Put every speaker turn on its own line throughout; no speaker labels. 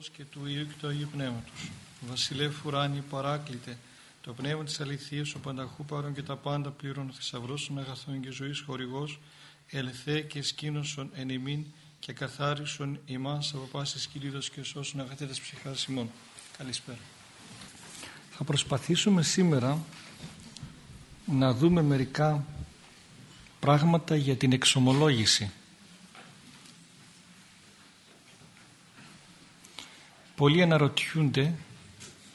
Πατρός και του Υιού και του Αγίου Πνεύματος. Βασιλεύ ουράνι παράκλητε, το πνεύμα της αληθείας, ο πανταχού παρών και τα πάντα πλήρων θησαυρός των αγαθών και ζωής χορηγός, ελθέ και σκήνωσον εν ημίν και καθάρισον ημάς από πάσης κυλίδος και σώσον αγαθέτες ψυχάς ημών. Καλησπέρα. Θα προσπαθήσουμε σήμερα να δούμε μερικά πράγματα για την εξομολόγηση. Πολλοί αναρωτιούνται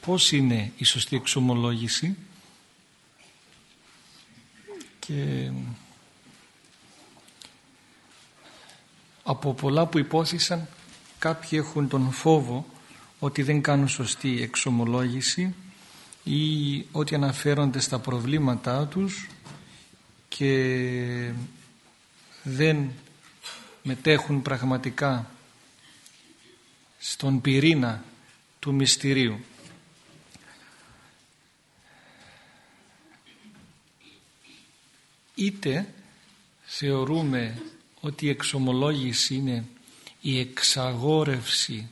πώς είναι η σωστή εξομολόγηση και από πολλά που υπόθησαν κάποιοι έχουν τον φόβο ότι δεν κάνουν σωστή εξομολόγηση ή ότι αναφέρονται στα προβλήματά τους και δεν μετέχουν πραγματικά στον πυρήνα του μυστηρίου. Είτε θεωρούμε ότι η εξομολόγηση είναι η εξαγόρευση,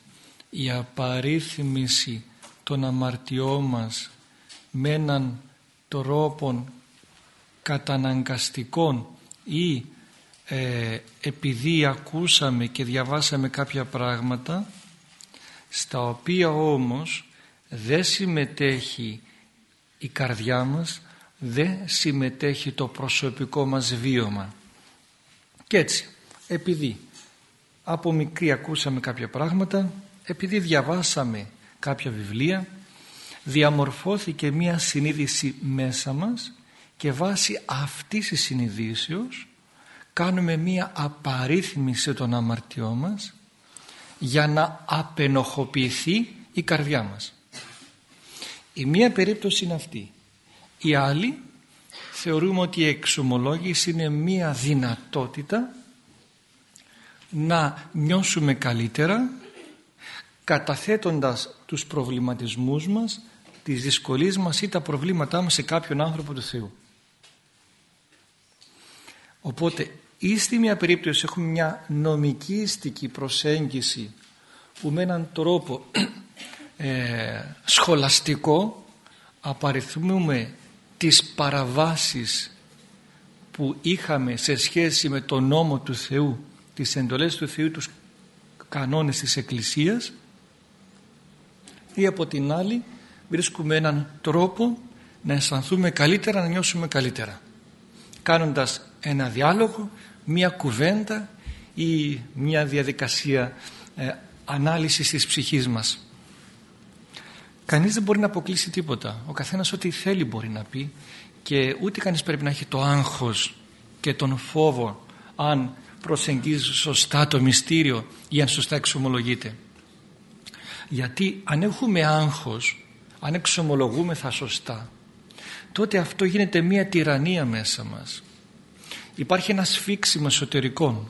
η απαρίθμηση των αμαρτιών μας με έναν τρόπο καταναγκαστικών ή ε, επειδή ακούσαμε και διαβάσαμε κάποια πράγματα στα οποία όμως δεν συμμετέχει η καρδιά μας δεν συμμετέχει το προσωπικό μας βίωμα. Και έτσι επειδή από μικρή ακούσαμε κάποια πράγματα επειδή διαβάσαμε κάποια βιβλία διαμορφώθηκε μία συνείδηση μέσα μας και βάσει αυτής της συνειδήσεως κάνουμε μία απαρίθμηση των αμαρτιών μας για να απενοχοποιηθεί η καρδιά μας. Η μία περίπτωση είναι αυτή. Η άλλη θεωρούμε ότι η εξομολόγηση είναι μία δυνατότητα να νιώσουμε καλύτερα καταθέτοντας τους προβληματισμούς μας, τις δυσκολίες μας ή τα προβλήματά μας σε κάποιον άνθρωπο του Θεού. Οπότε ή στη μια περίπτωση έχουμε μια νομικήστικη προσέγγιση που με έναν τρόπο ε, σχολαστικό απαριθμούμε τις παραβάσεις που είχαμε σε σχέση με τον νόμο του Θεού τις εντολές του Θεού τους κανόνες της Εκκλησίας ή από την άλλη βρίσκουμε έναν τρόπο να αισθανθούμε καλύτερα, να νιώσουμε καλύτερα κάνοντας ένα διάλογο μία κουβέντα ή μία διαδικασία ε, ανάλυσης της ψυχής μας. Κανείς δεν μπορεί να αποκλείσει τίποτα. Ο καθένας ό,τι θέλει μπορεί να πει και ούτε κανείς πρέπει να έχει το άγχος και τον φόβο αν προσεγγίζει σωστά το μυστήριο ή αν σωστά εξομολογείται. Γιατί αν έχουμε άγχος, αν εξομολογούμε θα σωστά, τότε αυτό γίνεται μία τυραννία μέσα μας υπάρχει ένα σφίξιμο εσωτερικό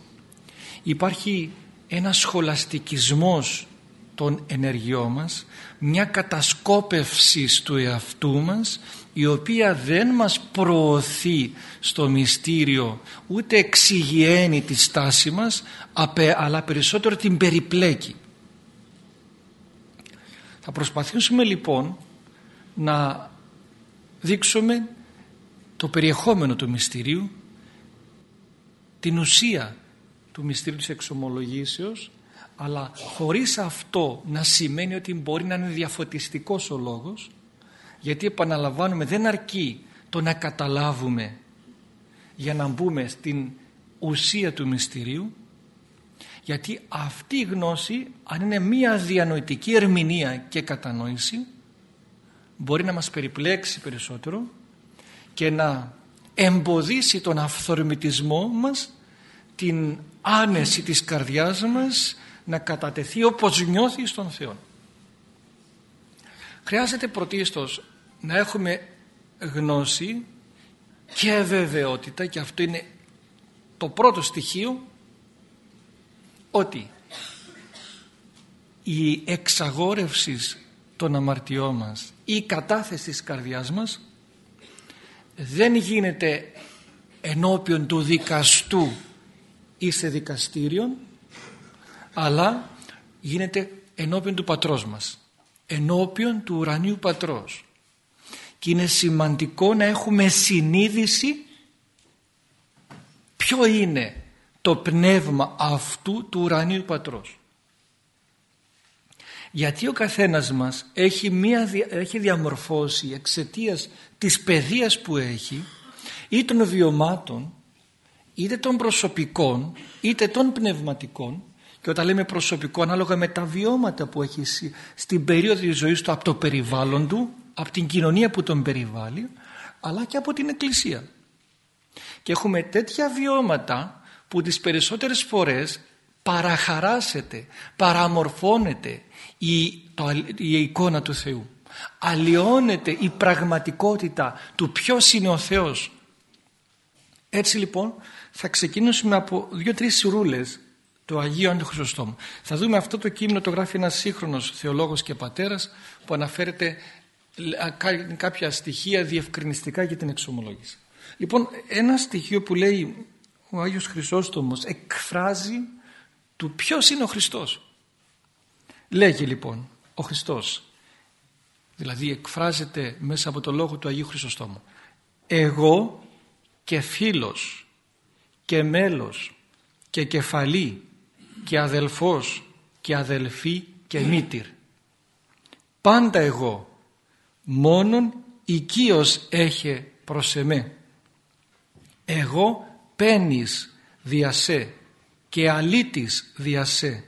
υπάρχει ένα σχολαστικισμός των ενεργειών μας μια κατασκόπευση του εαυτού μας η οποία δεν μας προωθεί στο μυστήριο ούτε εξηγιαίνει τη στάση μας αλλά περισσότερο την περιπλέκει. Θα προσπαθήσουμε λοιπόν να δείξουμε το περιεχόμενο του μυστηρίου την ουσία του μυστήριου της εξομολογήσεως αλλά χωρίς αυτό να σημαίνει ότι μπορεί να είναι διαφωτιστικός ο λόγος γιατί επαναλαμβάνουμε δεν αρκεί το να καταλάβουμε για να μπούμε στην ουσία του μυστηρίου γιατί αυτή η γνώση αν είναι μία διανοητική ερμηνεία και κατανόηση μπορεί να μας περιπλέξει περισσότερο και να εμποδίσει τον αυθορμητισμό μας την άνεση της καρδιάς μας να κατατεθεί όπως νιώθει στον Θεό. Χρειάζεται πρωτίστως να έχουμε γνώση και βεβαιότητα και αυτό είναι το πρώτο στοιχείο ότι η εξαγόρευσης των αμαρτιών μας ή η κατάθεση της καρδιάς μας δεν γίνεται ενώπιον του δικαστού ή σε δικαστήριο αλλά γίνεται ενώπιον του πατρός μας ενώπιον του ουρανίου πατρός. Και είναι σημαντικό να έχουμε συνείδηση ποιο είναι το πνεύμα αυτού του ουρανίου πατρός. Γιατί ο καθένας μας έχει, μία, έχει διαμορφώσει εξαιτίας της παιδείας που έχει ή των βιωμάτων είτε των προσωπικών είτε των πνευματικών και όταν λέμε προσωπικό ανάλογα με τα βιώματα που έχει στην περίοδο της ζωής του από το περιβάλλον του από την κοινωνία που τον περιβάλλει αλλά και από την εκκλησία και έχουμε τέτοια βιώματα που τις περισσότερες φορές παραχαράσεται, παραμορφώνεται η, το, η εικόνα του Θεού. Αλλοιώνεται η πραγματικότητα του ποιος είναι ο Θεός. Έτσι λοιπόν θα ξεκινήσουμε από δύο-τρεις σουρούλες το Αγίο Άντιο Χρυσοστόμου. Θα δούμε αυτό το κείμενο το γράφει ένας σύγχρονος θεολόγος και πατέρας που αναφέρεται κάποια στοιχεία διευκρινιστικά για την εξομολόγηση. Λοιπόν, ένα στοιχείο που λέει ο Άγιος Χρυσόστομος εκφράζει του ποιος είναι ο Χριστός. Λέγει λοιπόν ο Χριστός, δηλαδή εκφράζεται μέσα από το λόγο του Αγίου Χρυσοστόμου. Εγώ και φίλος και μέλος και κεφαλή και αδελφός και αδελφή και μήτυρ. Πάντα εγώ μόνον οικείος έχει προς εμέ. Εγώ πένις διασέ και αλήτης διασέ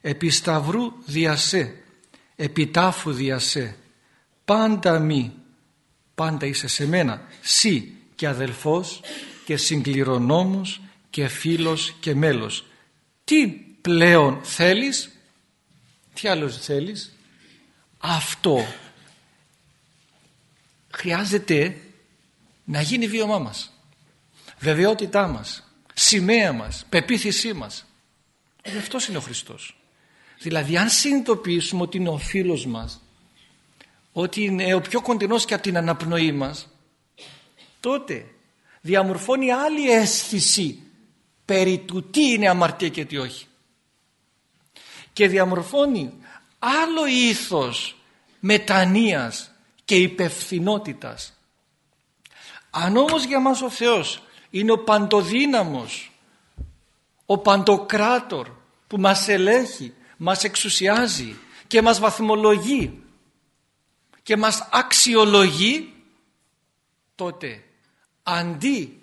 επισταυρού διασέ επιτάφου διασέ πάντα μη. Πάντα είσαι σε μένα. Σύ και αδελφός και συγκληρονόμος και φίλος και μέλος. Τι πλέον θέλεις; Τι άλλος θέλεις; Αυτό. Χρειάζεται να γίνει βίωμά μας βεβαιότητά μας σημαία μας, πεποίθησή μας. Ε, αυτός είναι ο Χριστός δηλαδή αν συνειδητοποιήσουμε ότι είναι ο φίλος μας ότι είναι ο πιο κοντινός και από την αναπνοή μας τότε διαμορφώνει άλλη αίσθηση περί του τι είναι αμαρτία και τι όχι. Και διαμορφώνει άλλο ήθος μετανοίας και υπευθυνότητας. Αν όμως για μας ο Θεός είναι ο παντοδύναμος ο παντοκράτορ που μας ελέγχει μας εξουσιάζει και μας βαθμολογεί και μας αξιολογεί τότε αντί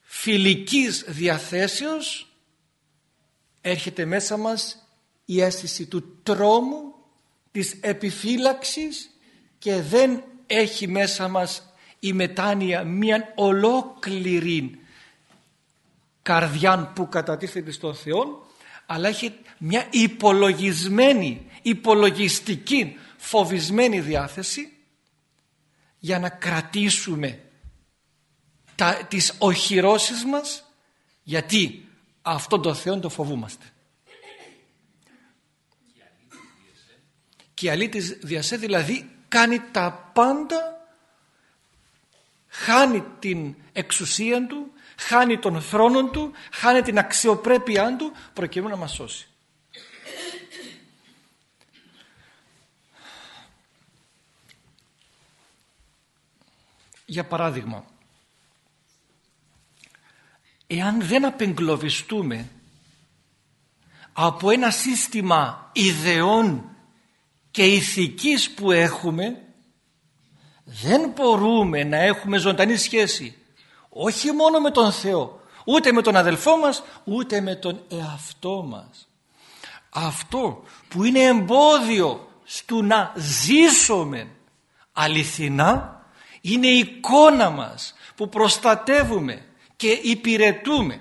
φιλικής διαθέσεως έρχεται μέσα μας η αίσθηση του τρόμου της επιφύλαξης και δεν έχει μέσα μας η μετάνοια μια ολόκληρη καρδιά που κατατίθεται στον Θεό αλλά έχει μια υπολογισμένη, υπολογιστική, φοβισμένη διάθεση για να κρατήσουμε τα, τις οχυρώσεις μας γιατί αυτόν τον Θεό το φοβούμαστε. Και η αλήτης διασέ δηλαδή κάνει τα πάντα χάνει την εξουσία του, χάνει τον θρόνο του, χάνει την αξιοπρέπειά του προκειμένου να μας σώσει. Για παράδειγμα, εάν δεν απεγκλωβιστούμε από ένα σύστημα ιδεών και ηθικής που έχουμε δεν μπορούμε να έχουμε ζωντανή σχέση όχι μόνο με τον Θεό ούτε με τον αδελφό μας ούτε με τον εαυτό μας. Αυτό που είναι εμπόδιο στο να ζήσουμε αληθινά είναι η εικόνα μας που προστατεύουμε και υπηρετούμε.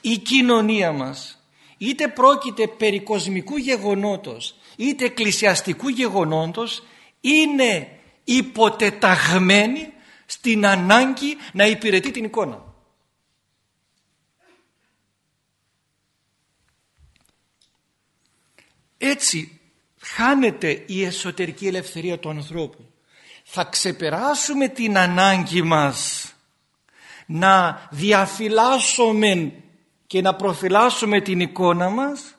Η κοινωνία μας είτε πρόκειται περί κοσμικού γεγονότος είτε εκκλησιαστικού γεγονότος είναι υποτεταγμένη στην ανάγκη να υπηρετεί την εικόνα. Έτσι χάνεται η εσωτερική ελευθερία του ανθρώπου. Θα ξεπεράσουμε την ανάγκη μας να διαφυλάσσουμε και να προφυλάσσουμε την εικόνα μας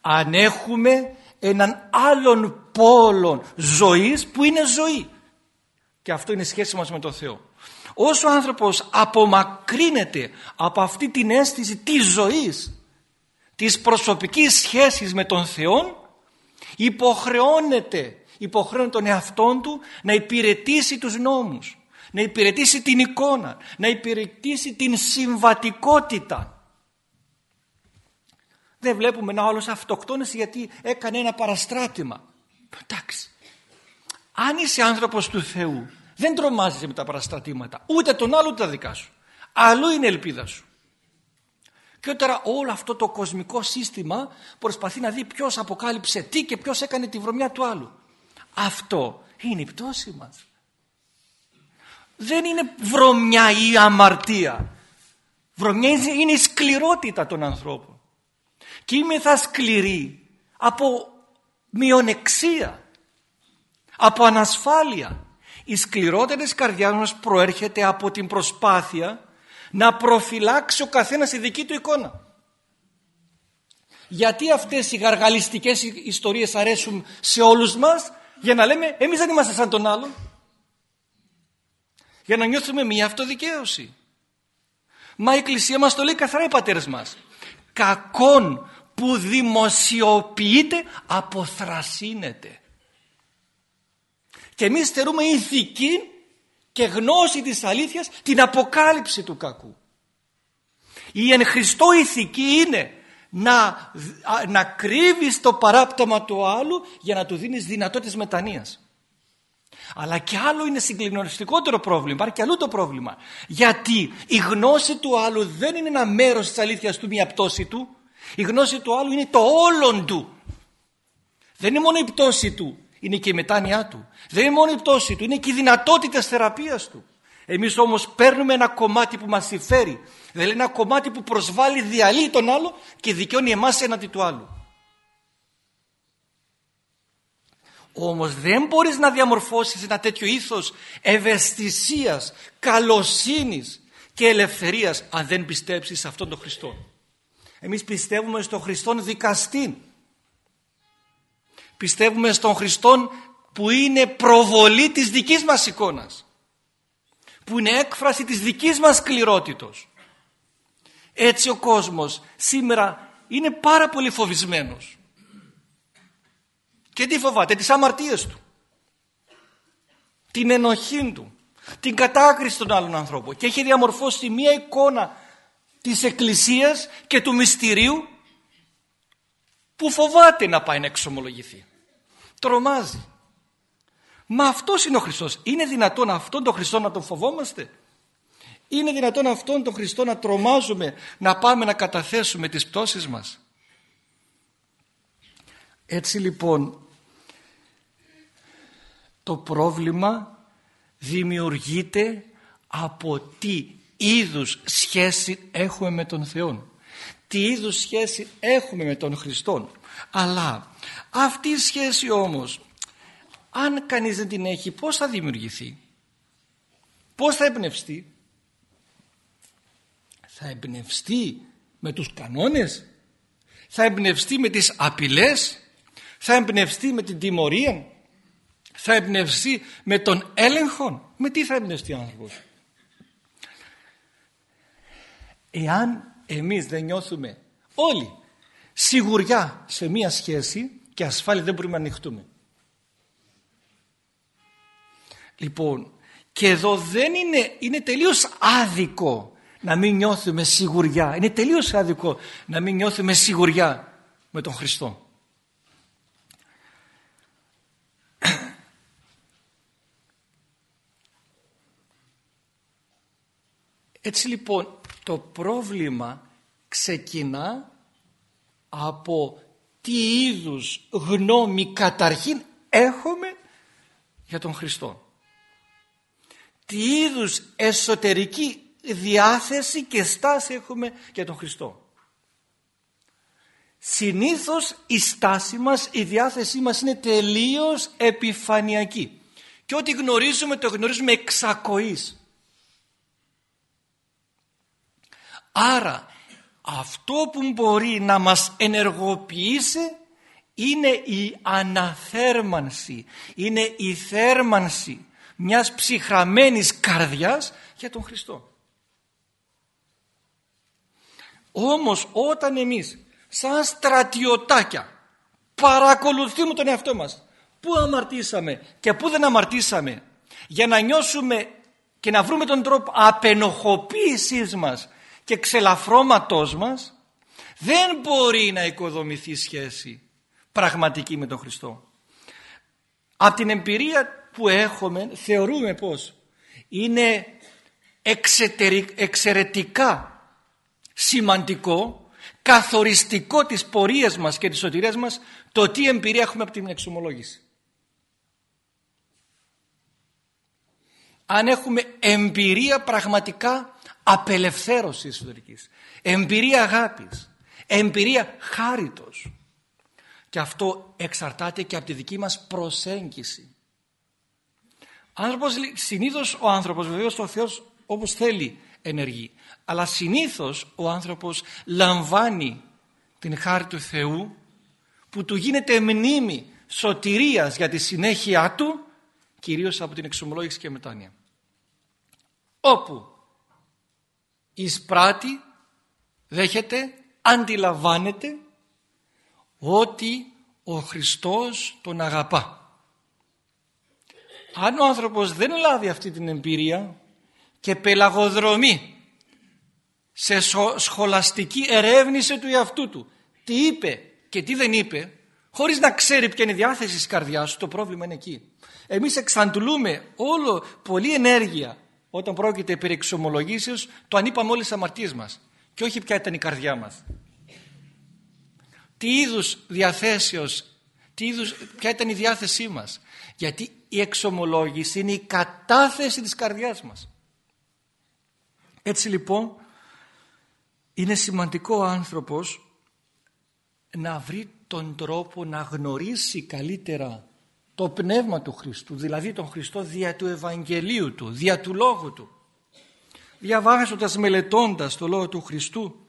αν έχουμε έναν άλλον πόλο ζωής που είναι ζωή. Και αυτό είναι η σχέση μας με τον Θεό. Όσο ο άνθρωπος απομακρύνεται από αυτή την αίσθηση της ζωής, της προσωπικής σχέσης με τον Θεό, υποχρεώνεται, υποχρεώνεται τον εαυτόν του να υπηρετήσει τους νόμους, να υπηρετήσει την εικόνα, να υπηρετήσει την συμβατικότητα. Δεν βλέπουμε να όλος αυτοκτόνησε γιατί έκανε ένα παραστράτημα. Εντάξει. Αν είσαι άνθρωπος του Θεού δεν τρομάζεσαι με τα παραστρατήματα. Ούτε τον άλλο ούτε τα δικά σου. Αλλού είναι η ελπίδα σου. Και τώρα όλο αυτό το κοσμικό σύστημα προσπαθεί να δει ποιος αποκάλυψε τι και ποιος έκανε τη βρωμιά του άλλου. Αυτό είναι η πτώση μας. Δεν είναι βρωμιά ή αμαρτία. Βρωμιά είναι η σκληρότητα των ανθρώπων. Και είμαι θα σκληρή από μειονεξία, από ανασφάλεια. Η σκληρότερη της καρδιάς μας προέρχεται από την προσπάθεια να προφυλάξει ο καθένας η δική του εικόνα. Γιατί αυτές οι γαργαλιστικές ιστορίες αρέσουν σε όλους μας για να λέμε εμείς δεν είμαστε σαν τον άλλον. Για να νιώθουμε μια αυτοδικαίωση. Μα η Εκκλησία μας το λέει καθαρά οι πατέρες μας. Κακόν που δημοσιοποιείται αποθρασύνεται. Και εμείς θερούμε ηθική και γνώση της αλήθειας την αποκάλυψη του κακού. Η εν Χριστώ ηθική είναι να, να κρύβεις το παράπτωμα του άλλου για να του δίνεις δυνατότητες μετανοίας. Αλλά και άλλο είναι συγκλινωριστικότερο πρόβλημα, υπάρχει και αλλού το πρόβλημα. Γιατί η γνώση του άλλου δεν είναι ένα μέρος της αλήθειας του, μια πτώση του. Η γνώση του άλλου είναι το όλον του. Δεν είναι μόνο η πτώση του, είναι και η μετάνοιά του. Δεν είναι μόνο η πτώση του, είναι και η δυνατότητα θεραπείας του. Εμείς όμως παίρνουμε ένα κομμάτι που μας συμφέρει. Δηλαδή ένα κομμάτι που προσβάλλει, διαλύει τον άλλο και δικαιώνει εμάς έναντι του άλλου. Όμως δεν μπορείς να διαμορφώσεις ένα τέτοιο ήθος ευαισθησίας, καλοσύνης και ελευθερίας αν δεν πιστέψεις σε αυτόν τον Χριστό. Εμείς πιστεύουμε στον Χριστόν δικαστή Πιστεύουμε στον Χριστόν που είναι προβολή της δικής μας εικόνας. Που είναι έκφραση της δικής μας σκληρότητος. Έτσι ο κόσμος σήμερα είναι πάρα πολύ φοβισμένος. Και τι φοβάται, τις αμαρτίες του. Την ενοχή του. Την κατάκριση των άλλων ανθρώπων. Και έχει διαμορφώσει μία εικόνα της Εκκλησίας και του μυστηρίου που φοβάται να πάει να εξομολογηθεί. Τρομάζει. Μα αυτός είναι ο Χριστός. Είναι δυνατόν αυτόν τον Χριστό να τον φοβόμαστε; Είναι δυνατόν αυτόν τον Χριστό να τρομάζουμε να πάμε να καταθέσουμε τις πτώσεις μας; Έτσι λοιπόν το πρόβλημα δημιουργείται από τι είδους σχέση έχουμε με τον Θεό. Τι είδους σχέση έχουμε με τον Χριστό. Αλλά αυτή η σχέση όμως αν κανείς δεν την έχει πώς θα δημιουργηθεί; Πώς θα εμπνευστεί; Θα εμπνευστεί με τους κανόνες; Θα εμπνευστεί με τις απειλές; Θα εμπνευστεί με την τιμωρία; Θα εμπνευστεί με τον έλεγχο; Με τι θα εμπνευστεί ο άνθρωπος; Εάν εμείς δεν νιώθουμε όλοι σιγουριά σε μία σχέση και ασφάλεια δεν μπορούμε να ανοιχτούμε. Λοιπόν, και εδώ δεν είναι, είναι τελείως άδικο να μην νιώθουμε σιγουριά. Είναι τελείως άδικο να μην νιώθουμε σιγουριά με τον Χριστό. Έτσι λοιπόν το πρόβλημα ξεκινά από τι είδους γνώμη καταρχήν έχουμε για τον Χριστό. Τι είδους εσωτερική διάθεση και στάση έχουμε για τον Χριστό. Συνήθως η στάση μας, η διάθεσή μας είναι τελείως επιφανειακή. Και ό,τι γνωρίζουμε το γνωρίζουμε εξακοής. Άρα αυτό που μπορεί να μας ενεργοποιήσει είναι η αναθέρμανση, είναι η θέρμανση μιας ψυχραμένης καρδιάς για τον Χριστό. Όμως όταν εμείς σαν στρατιωτάκια παρακολουθούμε τον εαυτό μας πού αμαρτήσαμε και πού δεν αμαρτήσαμε για να νιώσουμε και να βρούμε τον τρόπο απενοχοποίησής μας και ξελαφρώματός μας δεν μπορεί να οικοδομηθεί σχέση πραγματική με τον Χριστό. Από την εμπειρία που έχουμε θεωρούμε πως είναι εξαιρετικά σημαντικό, καθοριστικό της πορείας μας και της σωτηρίας μας το τι εμπειρία έχουμε από την εξομολόγηση. Αν έχουμε εμπειρία πραγματικά απελευθέρωσης εσωτερικής, εμπειρία αγάπης, εμπειρία χάριτος. Και αυτό εξαρτάται και από τη δική μας προσέγγιση. Άνθρωπος, συνήθως ο άνθρωπος, βεβαίως ο Θεός όπως θέλει ενεργεί. Αλλά συνήθως ο άνθρωπος λαμβάνει την χάρη του Θεού που του γίνεται μνήμη σωτηρίας για τη συνέχεια του κυρίως από την εξομολόγηση και μετάνοια. Όπου εισπράττει, δέχεται, αντιλαμβάνεται ότι ο Χριστός τον αγαπά. Αν ο άνθρωπος δεν λάβει αυτή την εμπειρία και πελαγοδρομεί σε σχολαστική ερεύνηση του εαυτού του τι είπε και τι δεν είπε χωρίς να ξέρει ποια είναι η διάθεση της καρδιάς του το πρόβλημα είναι εκεί. Εμείς εξαντλούμε όλο πολλή ενέργεια όταν πρόκειται περί εξομολογήσεως το αν είπαμε όλες τις αμαρτίες μας και όχι ποια ήταν η καρδιά μας. Τι είδους διαθέσεως, τι είδους, ποια ήταν η διάθεσή μας. Γιατί η εξομολόγηση είναι η κατάθεση της καρδιάς μας. Έτσι λοιπόν είναι σημαντικό ο άνθρωπος να βρει τον τρόπο να γνωρίσει καλύτερα το πνεύμα του Χριστού, δηλαδή τον Χριστό δια του Ευαγγελίου του, δια του Λόγου του. Διαβάζοντας, μελετώντας το Λόγο του Χριστού,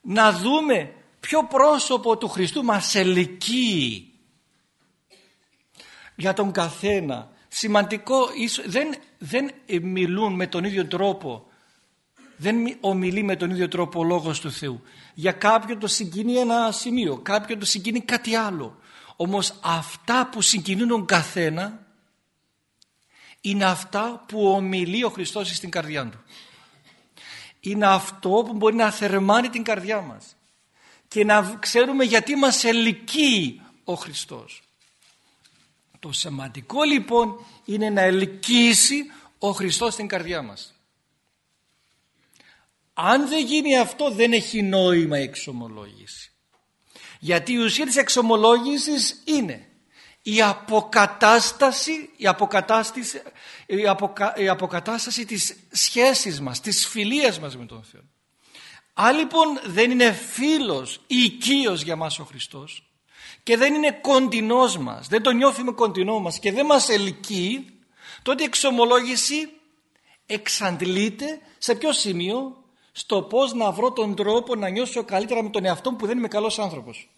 να δούμε ποιο πρόσωπο του Χριστού μας ελκύει για τον καθένα. Σημαντικό, δεν, δεν μιλούν με τον ίδιο τρόπο δεν ομιλεί με τον ίδιο τρόπο ο Λόγος του Θεού. Για κάποιον το συγκινεί ένα σημείο, κάποιον το συγκινεί κάτι άλλο. Όμως αυτά που συγκινούν τον καθένα είναι αυτά που ομιλεί ο Χριστός στην καρδιά του. Είναι αυτό που μπορεί να θερμάνει την καρδιά μας και να ξέρουμε γιατί μας ελκύει ο Χριστός. Το σημαντικό λοιπόν είναι να ελκύσει ο Χριστός στην καρδιά μας. Αν δεν γίνει αυτό δεν έχει νόημα η εξομολόγηση. Γιατί η ουσία της εξομολόγησης είναι η αποκατάσταση, η αποκατάσταση, η, αποκα, η αποκατάσταση της σχέσης μας, της φιλίας μας με τον Θεό. Αν λοιπόν δεν είναι φίλος ή οικείος για μας ο Χριστός και δεν είναι κοντινός μας, δεν τον νιώθουμε κοντινό μας και δεν μας ελκύει, τότε η εξομολόγηση εξαντλείται σε ποιο σημείο; Στο πώς να βρω τον τρόπο να νιώσω καλύτερα με τον εαυτό μου που δεν είμαι καλός άνθρωπος.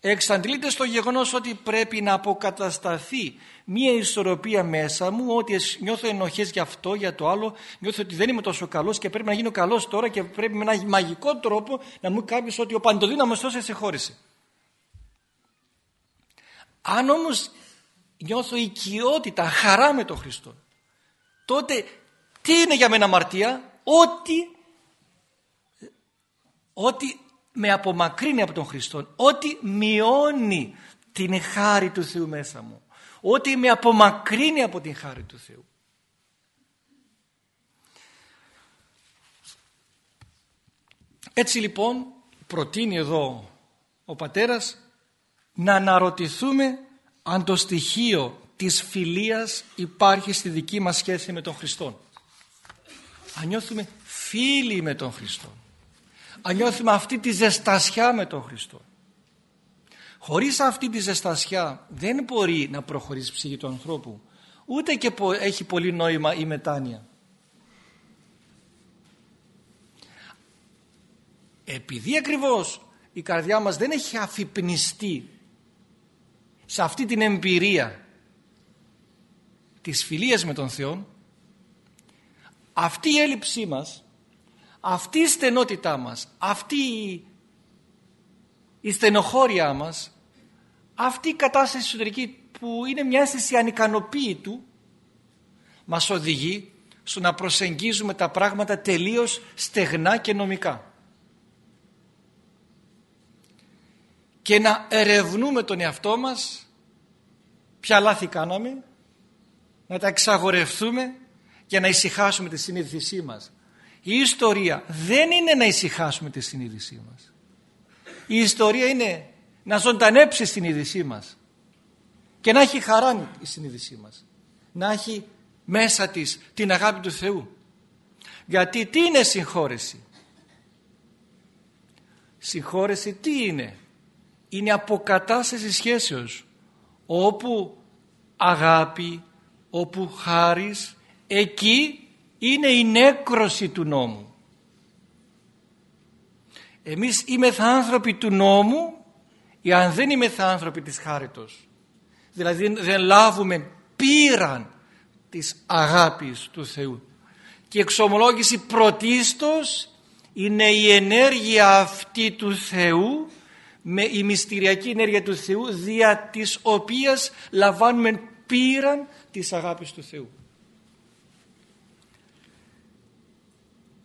Εξαντλείται στο γεγονός ότι πρέπει να αποκατασταθεί μία ισορροπία μέσα μου ότι νιώθω ενοχές για αυτό, για το άλλο νιώθω ότι δεν είμαι τόσο καλός και πρέπει να γίνω καλός τώρα και πρέπει με ένα μαγικό τρόπο να μου κάποιο ότι ο παντοδύναμος τόσο σε χώρισε. Αν όμως νιώθω οικειότητα, χαρά με τον Χριστό τότε τι είναι για μένα αμαρτία; Ό,τι ό,τι με απομακρύνει από τον Χριστό, ό,τι μειώνει την χάρη του Θεού μέσα μου, ό,τι με απομακρύνει από την χάρη του Θεού. Έτσι λοιπόν προτείνει εδώ ο πατέρας να αναρωτηθούμε αν το στοιχείο της φιλίας υπάρχει στη δική μας σχέση με τον Χριστό αν νιώθουμε φίλοι με τον Χριστό. Αν νιώθουμε αυτή τη ζεστασιά με τον Χριστό. Χωρίς αυτή τη ζεστασιά δεν μπορεί να προχωρήσει η ψυχή του ανθρώπου ούτε και έχει πολύ νόημα η μετάνοια. Επειδή ακριβώς η καρδιά μας δεν έχει αφυπνιστεί σε αυτή την εμπειρία της φιλίας με τον Θεό αυτή η έλλειψή μας αυτή η στενότητά μας αυτή η στενοχώριά μας αυτή η κατάσταση εσωτερική που είναι μια αίσθηση ανικανοποίητου μας οδηγεί στο να προσεγγίζουμε τα πράγματα τελείως στεγνά και νομικά. Και να ερευνούμε τον εαυτό μας ποια λάθη κάναμε, να τα εξαγορευτούμε και να ησυχάσουμε τη συνείδησή μας. Η ιστορία δεν είναι να ησυχάσουμε τη συνείδησή μας. Η ιστορία είναι να ζωντανέψει η συνείδησή μας και να έχει χαρά η συνείδησή μας. Να έχει μέσα της την αγάπη του Θεού. Γιατί τι είναι συγχώρεση; Συγχώρεση τι είναι; Είναι αποκατάσταση σχέσεως όπου αγάπη, όπου χάρις, εκεί είναι η νέκρωση του νόμου. Εμείς είμαστε άνθρωποι του νόμου ή αν δεν είμαστε άνθρωποι της χάριτος. Δηλαδή δεν λάβουμε πήραν της αγάπης του Θεού. Και η εξομολόγηση πρωτίστως είναι η ενέργεια αυτή του Θεού με η μυστηριακή ενέργεια του Θεού δια της οποίας λαμβάνουμε πήραν της αγάπης του Θεού.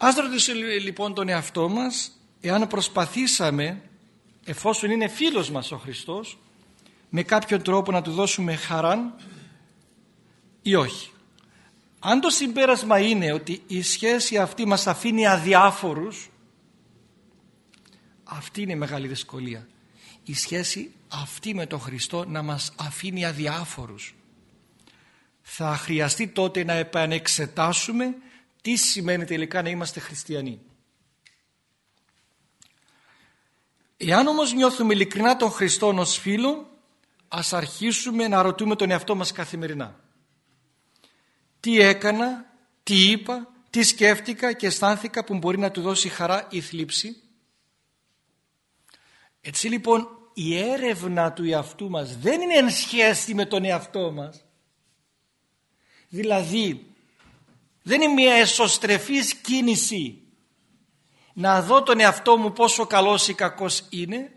Ας ρωτήσουμε λοιπόν τον εαυτό μας εάν προσπαθήσαμε εφόσον είναι φίλος μας ο Χριστός με κάποιον τρόπο να του δώσουμε χαράν ή όχι. Αν το συμπέρασμα είναι ότι η σχέση αυτή μας αφήνει αδιάφορους αυτή είναι η μεγάλη δυσκολία. Η σχέση αυτή με τον Χριστό να μας αφήνει αδιάφορους. Θα χρειαστεί τότε να επανεξετάσουμε τι σημαίνει τελικά να είμαστε χριστιανοί; Εάν όμως νιώθουμε ειλικρινά τον Χριστό ως φίλο, ας αρχίσουμε να ρωτούμε τον εαυτό μας καθημερινά. Τι έκανα, τι είπα, τι σκέφτηκα και αισθάνθηκα που μπορεί να του δώσει χαρά ή θλίψη; Έτσι λοιπόν η έρευνα του εαυτού μας δεν είναι εν σχέση με τον εαυτό μας. Δηλαδή δεν είναι μια εσωστρεφής κίνηση να δω τον εαυτό μου πόσο καλός ή κακός είναι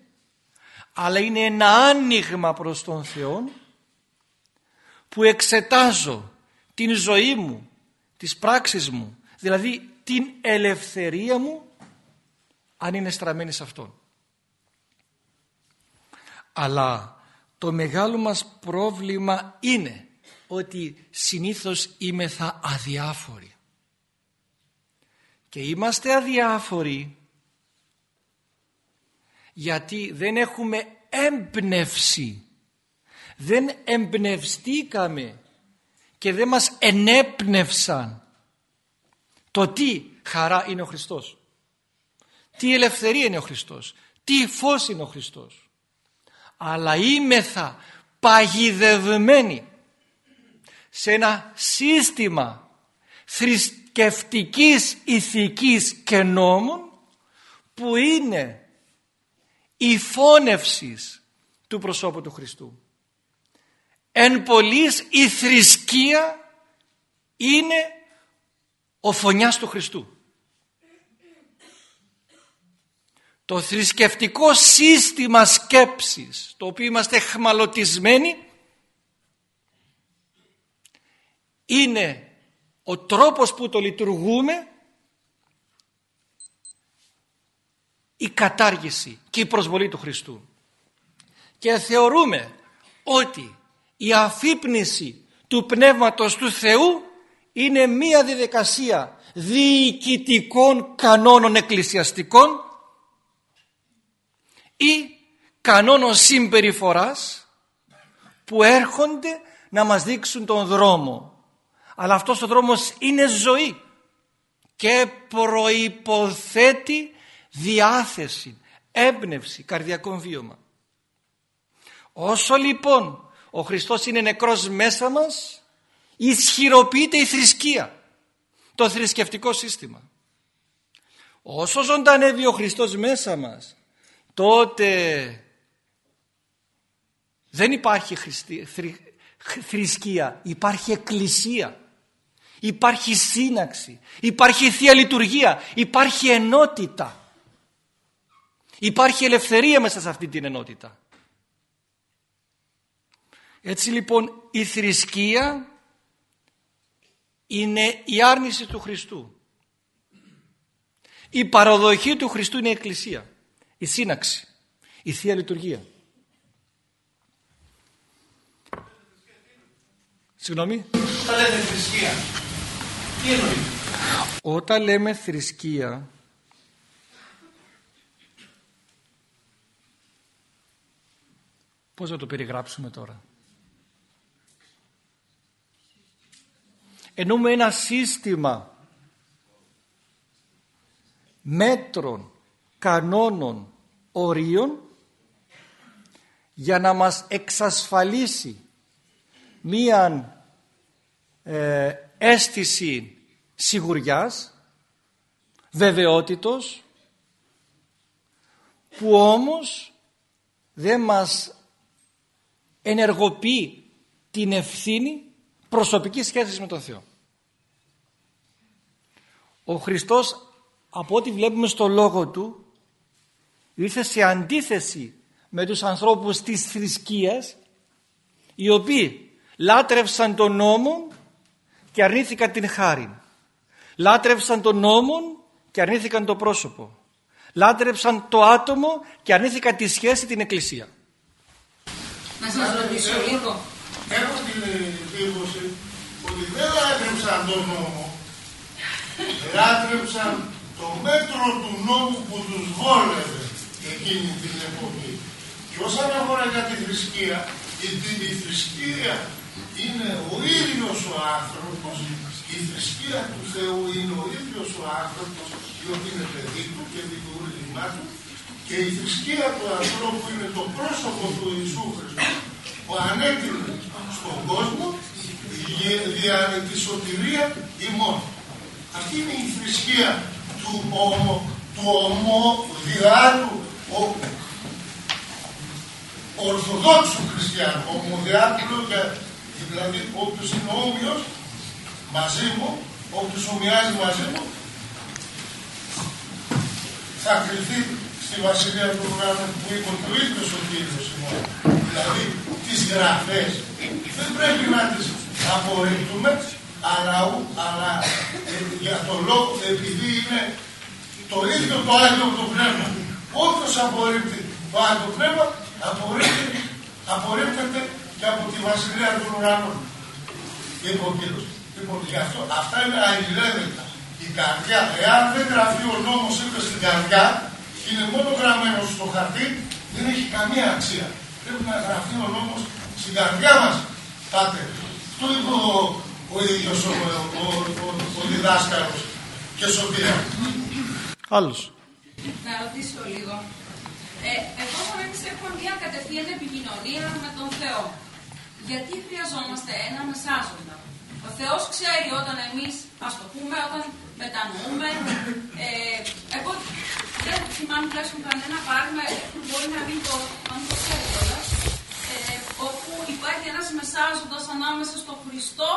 αλλά είναι ένα άνοιγμα προς τον Θεό που εξετάζω την ζωή μου, τις πράξεις μου δηλαδή την ελευθερία μου αν είναι στραμμένη σε Αυτόν. Αλλά το μεγάλο μας πρόβλημα είναι ότι συνήθως είμαι θα αδιάφοροι. Και είμαστε αδιάφοροι γιατί δεν έχουμε έμπνευση. Δεν εμπνευστήκαμε και δεν μας ενέπνευσαν το τι χαρά είναι ο Χριστός. Τι ελευθερία είναι ο Χριστός. Τι φως είναι ο Χριστός. Αλλά είμεθα παγιδευμένοι σε ένα σύστημα θρησκευτικής ηθικής και νόμων που είναι η φώνευσης του προσώπου του Χριστού. Εν πολλής η θρησκεία είναι ο φωνιάς του Χριστού. Το θρησκευτικό σύστημα σκέψης το οποίο είμαστε χμαλωτισμένοι είναι ο τρόπος που το λειτουργούμε η κατάργηση και η προσβολή του Χριστού. Και θεωρούμε ότι η αφύπνιση του Πνεύματος του Θεού είναι μία διαδικασία διοικητικών κανόνων εκκλησιαστικών ή κανόνων συμπεριφοράς που έρχονται να μας δείξουν τον δρόμο. Αλλά αυτός ο δρόμος είναι ζωή και προϋποθέτει διάθεση, έμπνευση, καρδιακό βίωμα. Όσο λοιπόν ο Χριστός είναι νεκρός μέσα μας, ισχυροποιείται η θρησκεία, το θρησκευτικό σύστημα. όσο ζωντανεύει ο Χριστός μέσα μας τότε δεν υπάρχει θρησκεία, υπάρχει εκκλησία. Υπάρχει σύναξη, υπάρχει Θεία Λειτουργία, υπάρχει ενότητα. Υπάρχει ελευθερία μέσα σε αυτή την ενότητα. Έτσι λοιπόν η θρησκεία είναι η άρνηση του Χριστού. Η παραδοχή του Χριστού είναι η Εκκλησία, η σύναξη, η Θεία Λειτουργία. Συγγνώμη.
Όταν λέμε θρησκεία, τι εννοεί.
Όταν λέμε θρησκεία, πώς να το περιγράψουμε τώρα; Εννοούμε ένα σύστημα μέτρων, κανόνων, ορίων για να μας εξασφαλίσει μία ε, αίσθηση σιγουριάς, βεβαιότητος που όμως δεν μας ενεργοποιεί την ευθύνη προσωπικής σχέσης με τον Θεό. Ο Χριστός από ό,τι βλέπουμε στο λόγο Του ήρθε σε αντίθεση με τους ανθρώπους της θρησκείας οι οποίοι λάτρευσαν τον νόμο και αρνήθηκαν την χάρη. Λάτρευσαν τον νόμο και αρνήθηκαν το πρόσωπο. Λάτρευσαν το άτομο και αρνήθηκαν τη σχέση την εκκλησία.
Να σας ρωτήσω λίγο.
Έχω την εντύπωση ότι δεν λάτρεψαν τον νόμο. Λάτρεψαν το μέτρο του νόμου που τους βόλευε εκείνη την εποχή. Και όσον αφορά για τη θρησκεία, η, η θρησκεία είναι ο ίδιος ο άνθρωπος, η θρησκεία του Θεού είναι ο ίδιος ο άνθρωπος, διότι είναι παιδί του και δικαιούργημά του και η θρησκεία του ανθρώπου είναι το πρόσωπο του Ιησού Χριστού που ανέτειλε στον κόσμο δια της σωτηρίας ημών. Αυτή είναι η θρησκεία του ομο, του ομο, διάρου, ο, ορθοδόξου χριστιανού, ομοδιάκουλου και δηλαδή όποιος είναι όμοιος μαζί μου, όποιος ομοιάζει μαζί μου, θα κρυφθεί στη Βασιλεία του Ουράνου που είπε ο ίδιος ο Κύριος ημών. Δηλαδή τις γραφές δεν πρέπει να τις απορρίπτουμε αλλά, αλλά ε, για τον λόγο επειδή είναι το ίδιο το Άγιο το Πνεύμα. Όποιος απορρίπτει το Άγιο Πνεύμα απορρίπτει, απορρίπτεται και από τη Βασιλεία των Ουρανών. Είπε ο Κύριος. Λοιπόν, γι' αυτό αυτά είναι αλληλένδετα. Η καρδιά, εάν δεν γραφεί ο νόμος είπε στην καρδιά, είναι μόνο γραμμένος στο χαρτί, δεν έχει καμία αξία. Πρέπει να γραφεί ο νόμος στην καρδιά μας, πάτε. Αυτό είπε ο, ο ίδιος ο, ο, ο, ο διδάσκαλος και σωτήρα.
Άλλος.
Να ρωτήσω λίγο. Ε, εφόσον εμείς έχουμε μια κατευθείαν επικοινωνία με τον Θεό, γιατί χρειαζόμαστε ένα μεσάζοντα; Ο Θεός ξέρει όταν εμείς, ας το πούμε, όταν μετανοούμε. Ε, εγώ δεν θυμάμαι τουλάχιστον κανένα παράδειγμα, μπορεί να μην το, αν το ξέρει τώρα, ε, όπου υπάρχει ένας μεσάζοντας ανάμεσα στον Χριστό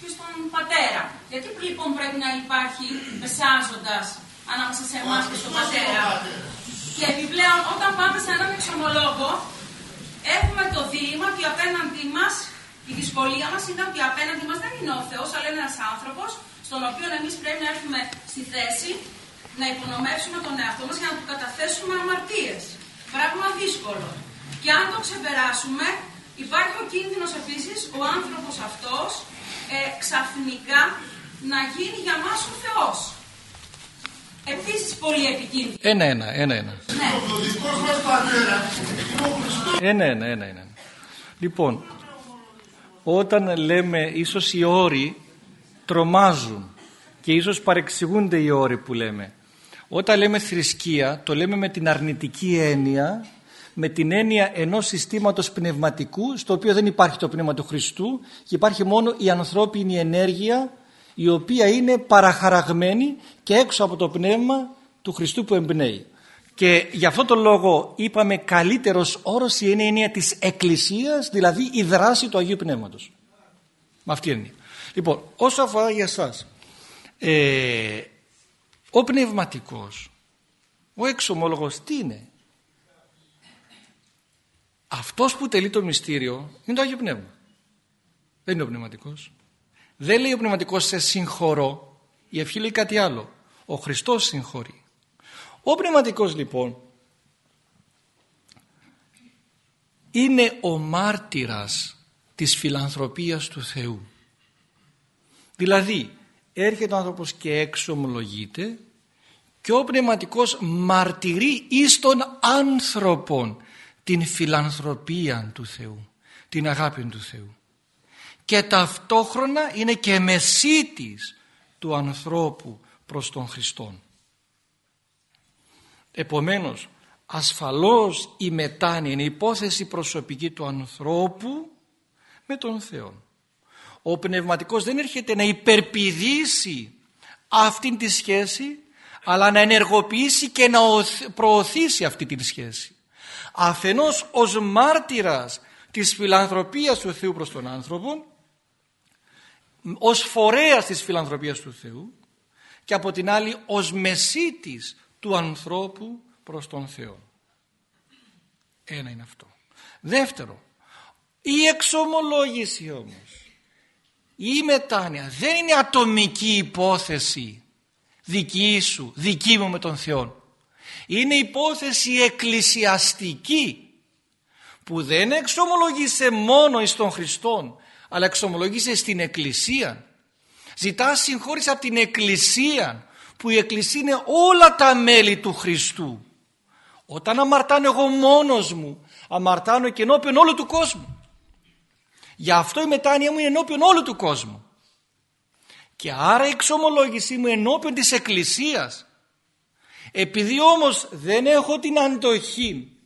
και στον Πατέρα. Γιατί λοιπόν πρέπει να υπάρχει μεσάζοντας ανάμεσα σε εμάς και στον Πατέρα. Και επιπλέον όταν πάμε σε έναν εξομολόγο, έχουμε το δίλημα ότι απέναντί μας, η δυσκολία μας είναι ότι απέναντί μας δεν είναι ο Θεός, αλλά είναι ένας άνθρωπος, στον οποίο εμείς πρέπει να έρθουμε στη θέση να υπονομεύσουμε τον εαυτό μας για να του καταθέσουμε αμαρτίες. Πράγμα δύσκολο. Και αν το ξεπεράσουμε, υπάρχει ο κίνδυνος επίσης ο άνθρωπος αυτός ε, ξαφνικά να γίνει για μας ο Θεός. Επίσης πολύ επικίνδυνο.
Ένα, ένα, ένα, ένα.
Ναι.
Ένα, ένα, ένα, ένα. Λοιπόν, όταν λέμε ίσως οι όροι τρομάζουν και ίσως παρεξηγούνται οι όροι που λέμε. Όταν λέμε θρησκεία το λέμε με την αρνητική έννοια με την έννοια ενός συστήματος πνευματικού στο οποίο δεν υπάρχει το πνεύμα του Χριστού και υπάρχει μόνο η ανθρώπινη ενέργεια η οποία είναι παραχαραγμένη και έξω από το πνεύμα του Χριστού που εμπνέει. Και γι' αυτό το λόγο είπαμε καλύτερος όρος είναι η έννοια της Εκκλησίας, δηλαδή η δράση του Αγίου Πνεύματος. Με αυτή είναι. Λοιπόν, όσο αφορά για εσάς, ε, ο πνευματικός, ο εξομόλογος τι είναι; Αυτός που τελεί το μυστήριο είναι το Άγιο Πνεύμα. Δεν είναι ο πνευματικός. Δεν λέει ο πνευματικός σε συγχωρώ. Η ευχή λέει κάτι άλλο. Ο Χριστός συγχωρεί. Ο πνευματικός λοιπόν είναι ο μάρτυρας της φιλανθρωπίας του Θεού. Δηλαδή έρχεται ο άνθρωπος και εξομολογείται και ο πνευματικός μαρτυρεί εις των άνθρωπων την φιλανθρωπία του Θεού, την αγάπη του Θεού. Και ταυτόχρονα είναι και μεσίτης του ανθρώπου προς τον Χριστόν. Επομένως, ασφαλώς η μετάνοια είναι η υπόθεση προσωπική του ανθρώπου με τον Θεό. Ο πνευματικός δεν έρχεται να υπερπηδήσει αυτήν τη σχέση αλλά να ενεργοποιήσει και να προωθήσει αυτή τη σχέση. Αφενός ως μάρτυρας της φιλανθρωπίας του Θεού προς τον άνθρωπο ως φορέας της φιλανθρωπίας του Θεού και από την άλλη ως μεσίτης του ανθρώπου προς τον Θεό. Ένα είναι αυτό. Δεύτερο, η εξομολόγηση όμως, η μετάνοια δεν είναι ατομική υπόθεση δική σου, δική μου με τον Θεό. Είναι υπόθεση εκκλησιαστική που δεν εξομολογήσε μόνο εις τον Χριστόν αλλά εξομολογήσε στην Εκκλησία. Ζητάς συγχώρηση από την Εκκλησία που η Εκκλησία είναι όλα τα μέλη του Χριστού. Όταν αμαρτάνω εγώ μόνος μου, αμαρτάνω και ενώπιον όλου του κόσμου. Γι' αυτό η μετάνοια μου είναι ενώπιον όλου του κόσμου. Και άρα η εξομολόγησή μου ενώπιον της Εκκλησίας. Επειδή όμως δεν έχω την αντοχή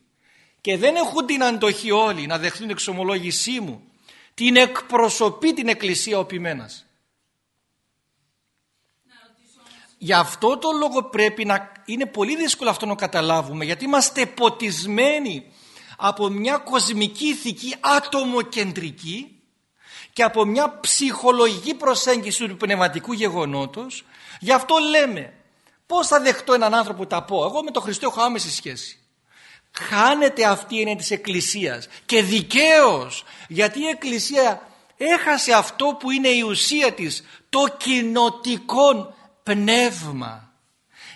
και δεν έχουν την αντοχή όλοι να δεχτούν την εξομολόγησή μου, την εκπροσωπεί την Εκκλησία ο ποιμένας. Γι' αυτό το λόγο πρέπει να είναι πολύ δύσκολο αυτό να καταλάβουμε γιατί είμαστε ποτισμένοι από μια κοσμική ηθική άτομοκεντρική και από μια ψυχολογική προσέγγιση του πνευματικού γεγονότος. Γι' αυτό λέμε πώς θα δεχτώ έναν άνθρωπο τα πω εγώ με τον Χριστό έχω άμεση σχέση. Χάνεται αυτή η έννοια της Εκκλησίας και δικαίως γιατί η Εκκλησία έχασε αυτό που είναι η ουσία της το κοινοτικό πνεύμα.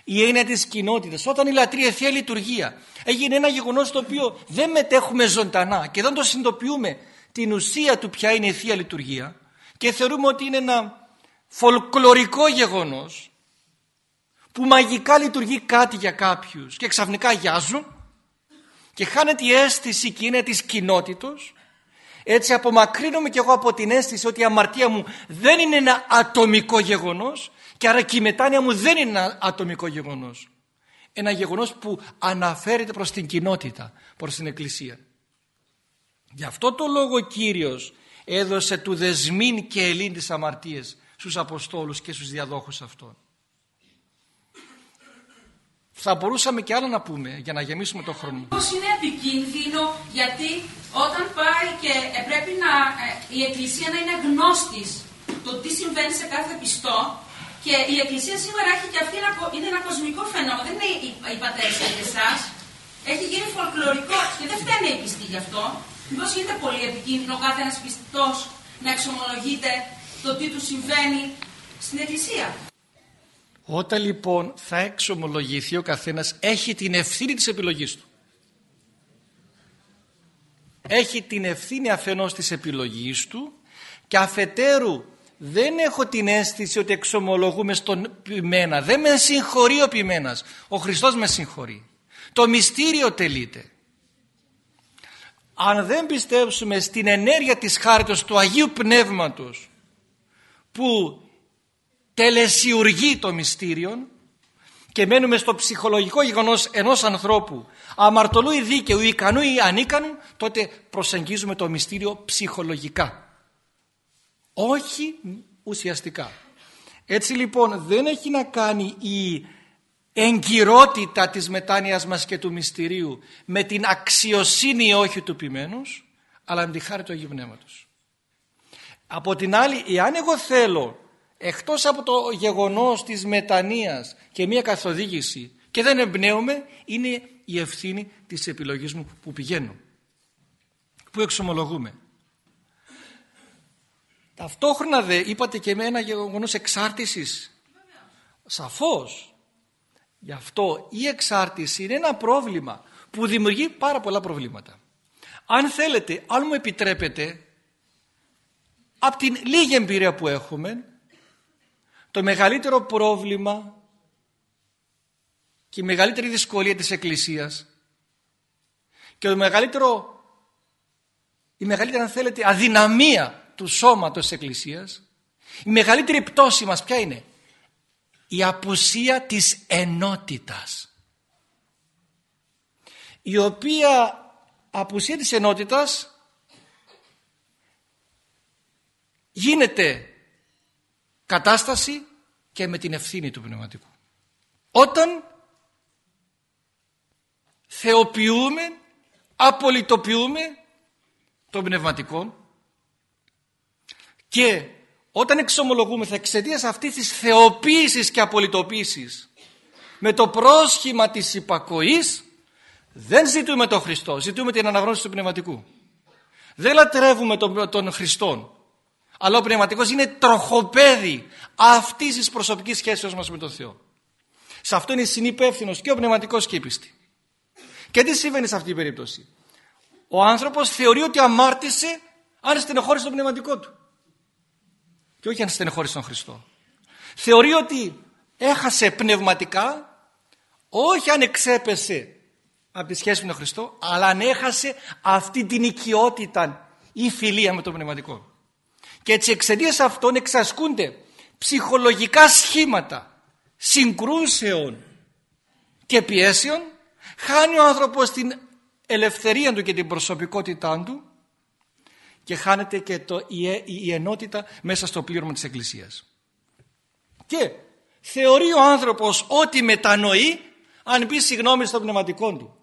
Η έννοια της κοινότητας. Όταν η λατρεία Θεία Λειτουργία έγινε ένα γεγονός το οποίο δεν μετέχουμε ζωντανά και δεν το συνειδητοποιούμε την ουσία του ποια είναι η Θεία Λειτουργία και θεωρούμε ότι είναι ένα φολκλωρικό γεγονός που μαγικά λειτουργεί κάτι για κάποιους και ξαφνικά γιάζουν και χάνεται η αίσθηση και είναι της κοινότητος. Έτσι απομακρύνομαι και εγώ από την αίσθηση ότι η αμαρτία μου δεν είναι ένα ατομικό γεγονός και άρα και η μετάνοια μου δεν είναι ένα ατομικό γεγονός. Ένα γεγονός που αναφέρεται προς την κοινότητα, προς την Εκκλησία. Γι' αυτό το λόγο ο Κύριος έδωσε του δεσμήν και ελίν τις αμαρτίες στους Αποστόλους και στους διαδόχους αυτών. Θα μπορούσαμε και άλλα να πούμε για να γεμίσουμε το χρόνο.
Πώς είναι επικίνδυνο γιατί όταν πάει και ε, πρέπει να, ε, η Εκκλησία να είναι γνώστης το τι συμβαίνει σε κάθε πιστό και η Εκκλησία σήμερα έχει και αυτή ένα, είναι ένα κοσμικό φαινόμενο. Δεν είναι οι, οι πατέρες και εσάς. Έχει γίνει φολκλωρικό και δεν φταίνει οι πιστοί γι' αυτό. Μήπως γίνεται πολύ επικίνδυνο κάθε ένας πιστός να εξομολογείται το τι του συμβαίνει στην Εκκλησία;
Όταν λοιπόν θα εξομολογηθεί ο καθένας έχει την ευθύνη της επιλογής του. Έχει την ευθύνη αφενός της επιλογής του και αφετέρου δεν έχω την αίσθηση ότι εξομολογούμε στον ποιμένα. Δεν με συγχωρεί ο ποιμένας. Ο Χριστός με συγχωρεί. Το μυστήριο τελείται. Αν δεν πιστέψουμε στην ενέργεια της χάριτος του Αγίου Πνεύματος που τελεσιουργεί το μυστήριο και μένουμε στο ψυχολογικό γεγονός ενός ανθρώπου αμαρτωλού ή δίκαιου, ικανού ή ανίκανου τότε προσεγγίζουμε το μυστήριο ψυχολογικά όχι ουσιαστικά έτσι λοιπόν δεν έχει να κάνει η εγκυρότητα της μετάνοιας μας και του μυστηρίου με την αξιοσύνη όχι του ποιμένους αλλά με τη χάρη του Αγίου Πνεύματος. Από την άλλη, εάν εγώ θέλω εκτός από το γεγονός της μετανοίας και μια καθοδήγηση και δεν εμπνέομαι, είναι η ευθύνη της επιλογής μου που πηγαίνω, που εξομολογούμε. Ταυτόχρονα δε είπατε και με ένα γεγονός εξάρτησης. Σαφώς. Γι' αυτό η εξάρτηση είναι ένα πρόβλημα που δημιουργεί πάρα πολλά προβλήματα. Αν θέλετε, αν μου επιτρέπετε, από την λίγη εμπειρία που έχουμε, το μεγαλύτερο πρόβλημα και η μεγαλύτερη δυσκολία της Εκκλησίας και το μεγαλύτερο, η μεγαλύτερη αν θέλετε αδυναμία του σώματος της Εκκλησίας η μεγαλύτερη πτώση μας ποια είναι; Η απουσία της ενότητας η οποία απουσία της ενότητας γίνεται κατάσταση και με την ευθύνη του πνευματικού. Όταν θεοποιούμε, απολυτοποιούμε το πνευματικό και όταν εξομολογούμε θα εξαιτίας αυτής της θεοποίησης και απολυτοποίησης με το πρόσχημα της υπακοής δεν ζητούμε τον Χριστό, ζητούμε την αναγνώριση του πνευματικού. Δεν λατρεύουμε τον, τον Χριστόν, αλλά ο πνευματικός είναι τροχοπέδι αυτής της προσωπικής σχέσεως μας με τον Θεό. Σε αυτό είναι συνυπεύθυνος και ο πνευματικός και η πίστη. Και τι συμβαίνει σε αυτή την περίπτωση; Ο άνθρωπος θεωρεί ότι αμάρτησε αν στενοχώρησε το πνευματικό του. Και όχι αν στενοχώρησε τον Χριστό. Θεωρεί ότι έχασε πνευματικά όχι αν εξέπεσε από τη σχέση με τον Χριστό αλλά αν έχασε αυτή την οικειότητα ή φιλία με το πνευματικό. Και έτσι εξαιτίας αυτών εξασκούνται ψυχολογικά σχήματα συγκρούσεων και πιέσεων χάνει ο άνθρωπος την ελευθερία του και την προσωπικότητά του και χάνεται και το, η, η, ενότητα μέσα στο πλήρωμα της Εκκλησίας. Και θεωρεί ο άνθρωπος ότι μετανοεί αν πει συγγνώμη στο πνευματικό του.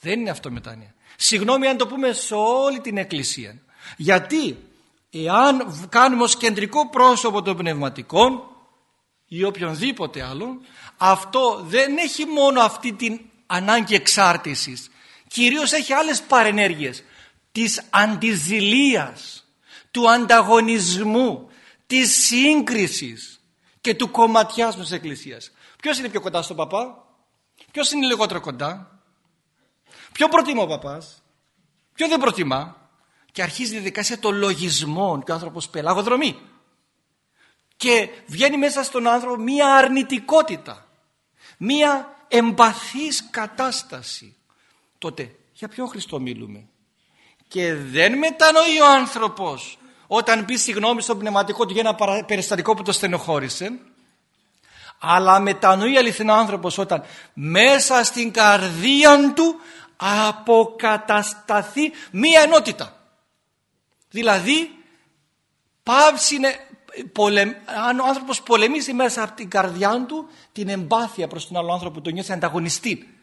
Δεν είναι αυτό μετάνοια. Συγγνώμη αν το πούμε σε όλη την Εκκλησία. Γιατί εάν κάνουμε ως κεντρικό πρόσωπο των πνευματικών ή οποιονδήποτε άλλο αυτό δεν έχει μόνο αυτή την ανάγκη εξάρτησης κυρίως έχει άλλες παρενέργειες της αντιζηλίας του ανταγωνισμού της σύγκρισης και του κομματιάς της Εκκλησίας. Ποιος είναι πιο κοντά στον παπά; Ποιος είναι λιγότερο κοντά; Ποιο προτιμά ο παπάς; Ποιο δεν προτιμά; Και αρχίζει η διαδικασία των λογισμών και ο άνθρωπος πελαγοδρομεί και βγαίνει μέσα στον άνθρωπο μία αρνητικότητα μία εμπαθής κατάσταση. Τότε για ποιο Χριστό μιλούμε; Και δεν μετανοεί ο άνθρωπος όταν πει συγγνώμη στο πνευματικό του για ένα περιστατικό που το στενοχώρησε αλλά μετανοεί αληθινά ο άνθρωπος όταν μέσα στην καρδία του αποκατασταθεί μία ενότητα Δηλαδή, πάυση αν ο άνθρωπος πολεμήσει μέσα από την καρδιά του την εμπάθεια προς τον άλλο άνθρωπο που τον νιώθει ανταγωνιστή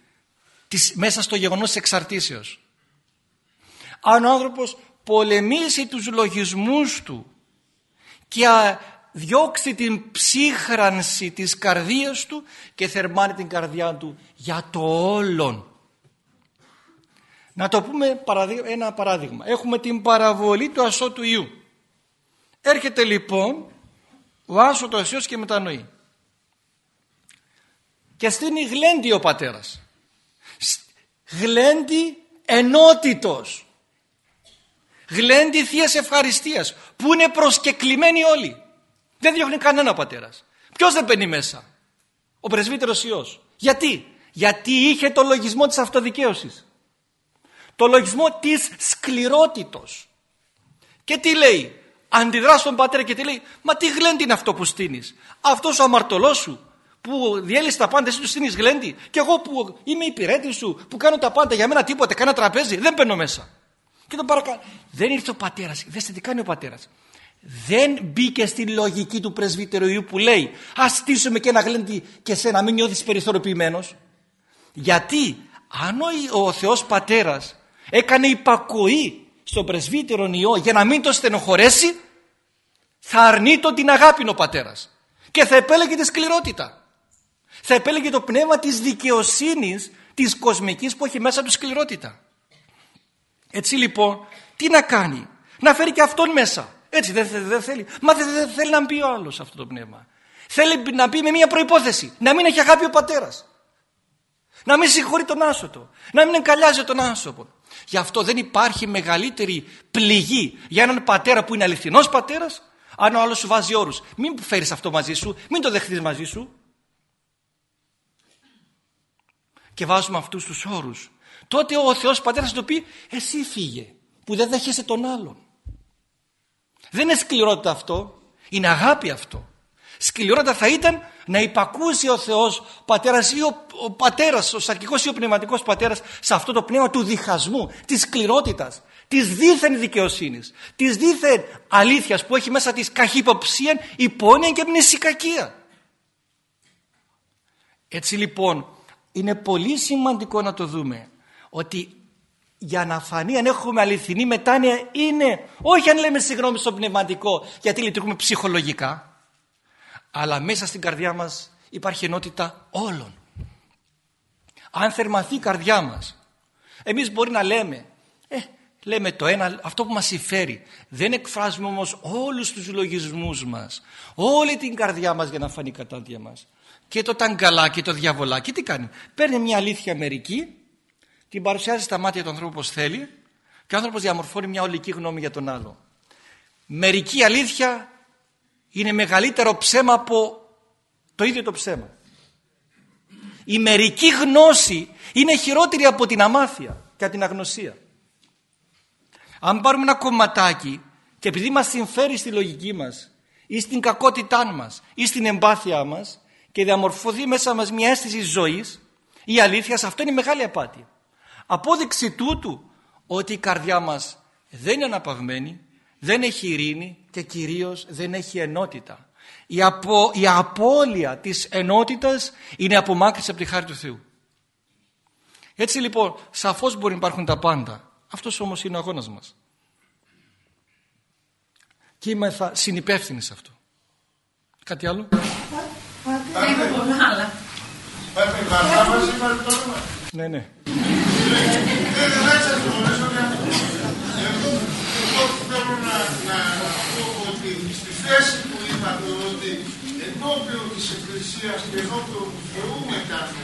της, μέσα στο γεγονός της εξαρτήσεως. Αν ο άνθρωπος πολεμήσει τους λογισμούς του και διώξει την ψύχρανση της καρδίας του και θερμάνει την καρδιά του για το όλον να το πούμε ένα παράδειγμα. Έχουμε την παραβολή του ασώτου Ιού. Έρχεται λοιπόν ο άσωτος Υιός και μετανοεί. Και στείνει γλέντι ο πατέρας. Γλέντι ενότητος. Γλέντι θείας ευχαριστίας που είναι προσκεκλημένοι όλοι. Δεν διώχνει κανένα πατέρας. Ποιος δεν μπαίνει μέσα; Ο πρεσβύτερος Υιός. Γιατί; Γιατί είχε το λογισμό της αυτοδικαίωσης το λογισμό της σκληρότητος. Και τι λέει, αντιδρά στον πατέρα και τι λέει, μα τι γλέντι είναι αυτό που στείνεις; Αυτός ο αμαρτωλός σου που διέλυσε τα πάντα, εσύ του στείνεις γλέντι; Και εγώ που είμαι υπηρέτη σου, που κάνω τα πάντα για μένα τίποτε, κάνω τραπέζι, δεν μπαίνω μέσα. Και τον παρακαλώ. Δεν ήρθε ο πατέρας, δέστε τι κάνει ο πατέρας. δεν μπήκε στη λογική του πρεσβύτερου που λέει ας στήσουμε και ένα γλέντι και σε να μην νιώθεις περιθωριοποιημένος. Γιατί αν ο, ο Θεός Πατέρας έκανε υπακοή στον πρεσβύτερο Υιό για να μην το στενοχωρέσει θα αρνείτο την αγάπη ο πατέρας και θα επέλεγε τη σκληρότητα. Θα επέλεγε το πνεύμα της δικαιοσύνης της κοσμικής που έχει μέσα του σκληρότητα. Έτσι λοιπόν τι να κάνει; Να φέρει και αυτόν μέσα. Έτσι δεν, δεν θέλει. Μα δεν, δεν θέλει να μπει ο άλλος αυτό το πνεύμα. Θέλει να μπει με μια προϋπόθεση. Να μην έχει αγάπη ο πατέρας. Να μην συγχωρεί τον άσωτο. Να μην εγκαλιάζει τον άνθρωπο. Γι' αυτό δεν υπάρχει μεγαλύτερη πληγή για έναν πατέρα που είναι αληθινός πατέρας αν ο άλλος σου βάζει όρους. Μην φέρεις αυτό μαζί σου. Μην το δεχτείς μαζί σου. Και βάζουμε αυτούς τους όρους. Τότε ο Θεός πατέρας θα το πει εσύ φύγε που δεν δέχεσαι τον άλλον. Δεν είναι σκληρότητα αυτό. Είναι αγάπη αυτό. Σκληρότητα θα ήταν να υπακούσει ο Θεός πατέρας ή ο, ο πατέρας, ο σαρκικός ή ο πνευματικός πατέρας σε αυτό το πνεύμα του διχασμού, της σκληρότητας, της δίθεν δικαιοσύνης, της δίθεν αλήθειας που έχει μέσα της καχυποψία, υπόνοια και μνησικακία. Έτσι λοιπόν είναι πολύ σημαντικό να το δούμε ότι για να φανεί αν έχουμε αληθινή μετάνοια είναι όχι αν λέμε συγγνώμη στο πνευματικό γιατί λειτουργούμε ψυχολογικά αλλά μέσα στην καρδιά μας υπάρχει ενότητα όλων. Αν θερμαθεί η καρδιά μας, εμείς μπορεί να λέμε, ε, λέμε το ένα, αυτό που μας συμφέρει. Δεν εκφράζουμε όμως όλους τους λογισμούς μας, όλη την καρδιά μας για να φανεί η κατάντια μας. Και το ταγκαλάκι, το διαβολάκι, τι κάνει; Παίρνει μια αλήθεια μερική, την παρουσιάζει στα μάτια του ανθρώπου όπως θέλει και ο άνθρωπος διαμορφώνει μια ολική γνώμη για τον άλλο. Μερική αλήθεια είναι μεγαλύτερο ψέμα από το ίδιο το ψέμα. Η μερική γνώση είναι χειρότερη από την αμάθεια και την αγνωσία. Αν πάρουμε ένα κομματάκι και επειδή μας συμφέρει στη λογική μας ή στην κακότητά μας ή στην εμπάθειά μας και διαμορφωθεί μέσα μας μια αίσθηση ζωής η αλήθεια αυτό είναι μεγάλη απάτη. Απόδειξη τούτου ότι η καρδιά μας δεν είναι αναπαυμένη δεν έχει ειρήνη και κυρίως δεν έχει ενότητα. Η, απο, η απώλεια της ενότητας είναι απομάκρυση από τη χάρη του Θεού. Έτσι λοιπόν σαφώς μπορεί να υπάρχουν τα πάντα. Αυτός όμως είναι ο αγώνας μας. Και είμαστε συνυπεύθυνοι σε αυτό. Κάτι άλλο; Ναι, ναι
θέλω να, να πω ότι στη θέση που είπατε ότι ενώπιον της Εκκλησίας και ενώπιον του Θεού με κάνουμε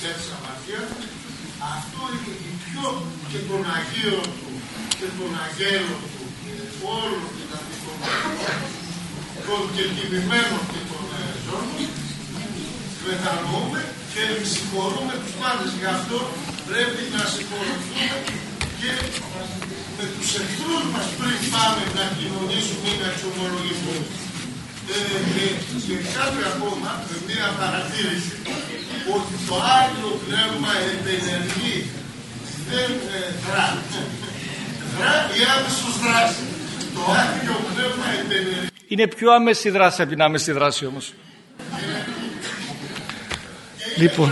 για της αμαρτίας, αυτό είναι η πιο και των Αγίων του και των Αγέλων του και όλων δηλαδή των των κεκοιμημένων και των ζώων μετανοούμε και συγχωρούμε τους πάντες. Γι' αυτό πρέπει να συγχωρηθούμε και με τους εχθρούς μας πριν πάμε να κοινωνήσουμε ή να εξομολογηθούμε. Ε, και, και κάτι ακόμα, με μία παρατήρηση, ότι το άλλο πνεύμα επενεργεί, δεν ε, δρά. Δρά η άμεσος δράση. Το άλλο πνεύμα επενεργεί.
Είναι πιο άμεση δράση από την άμεση δράση όμως. Λοιπόν.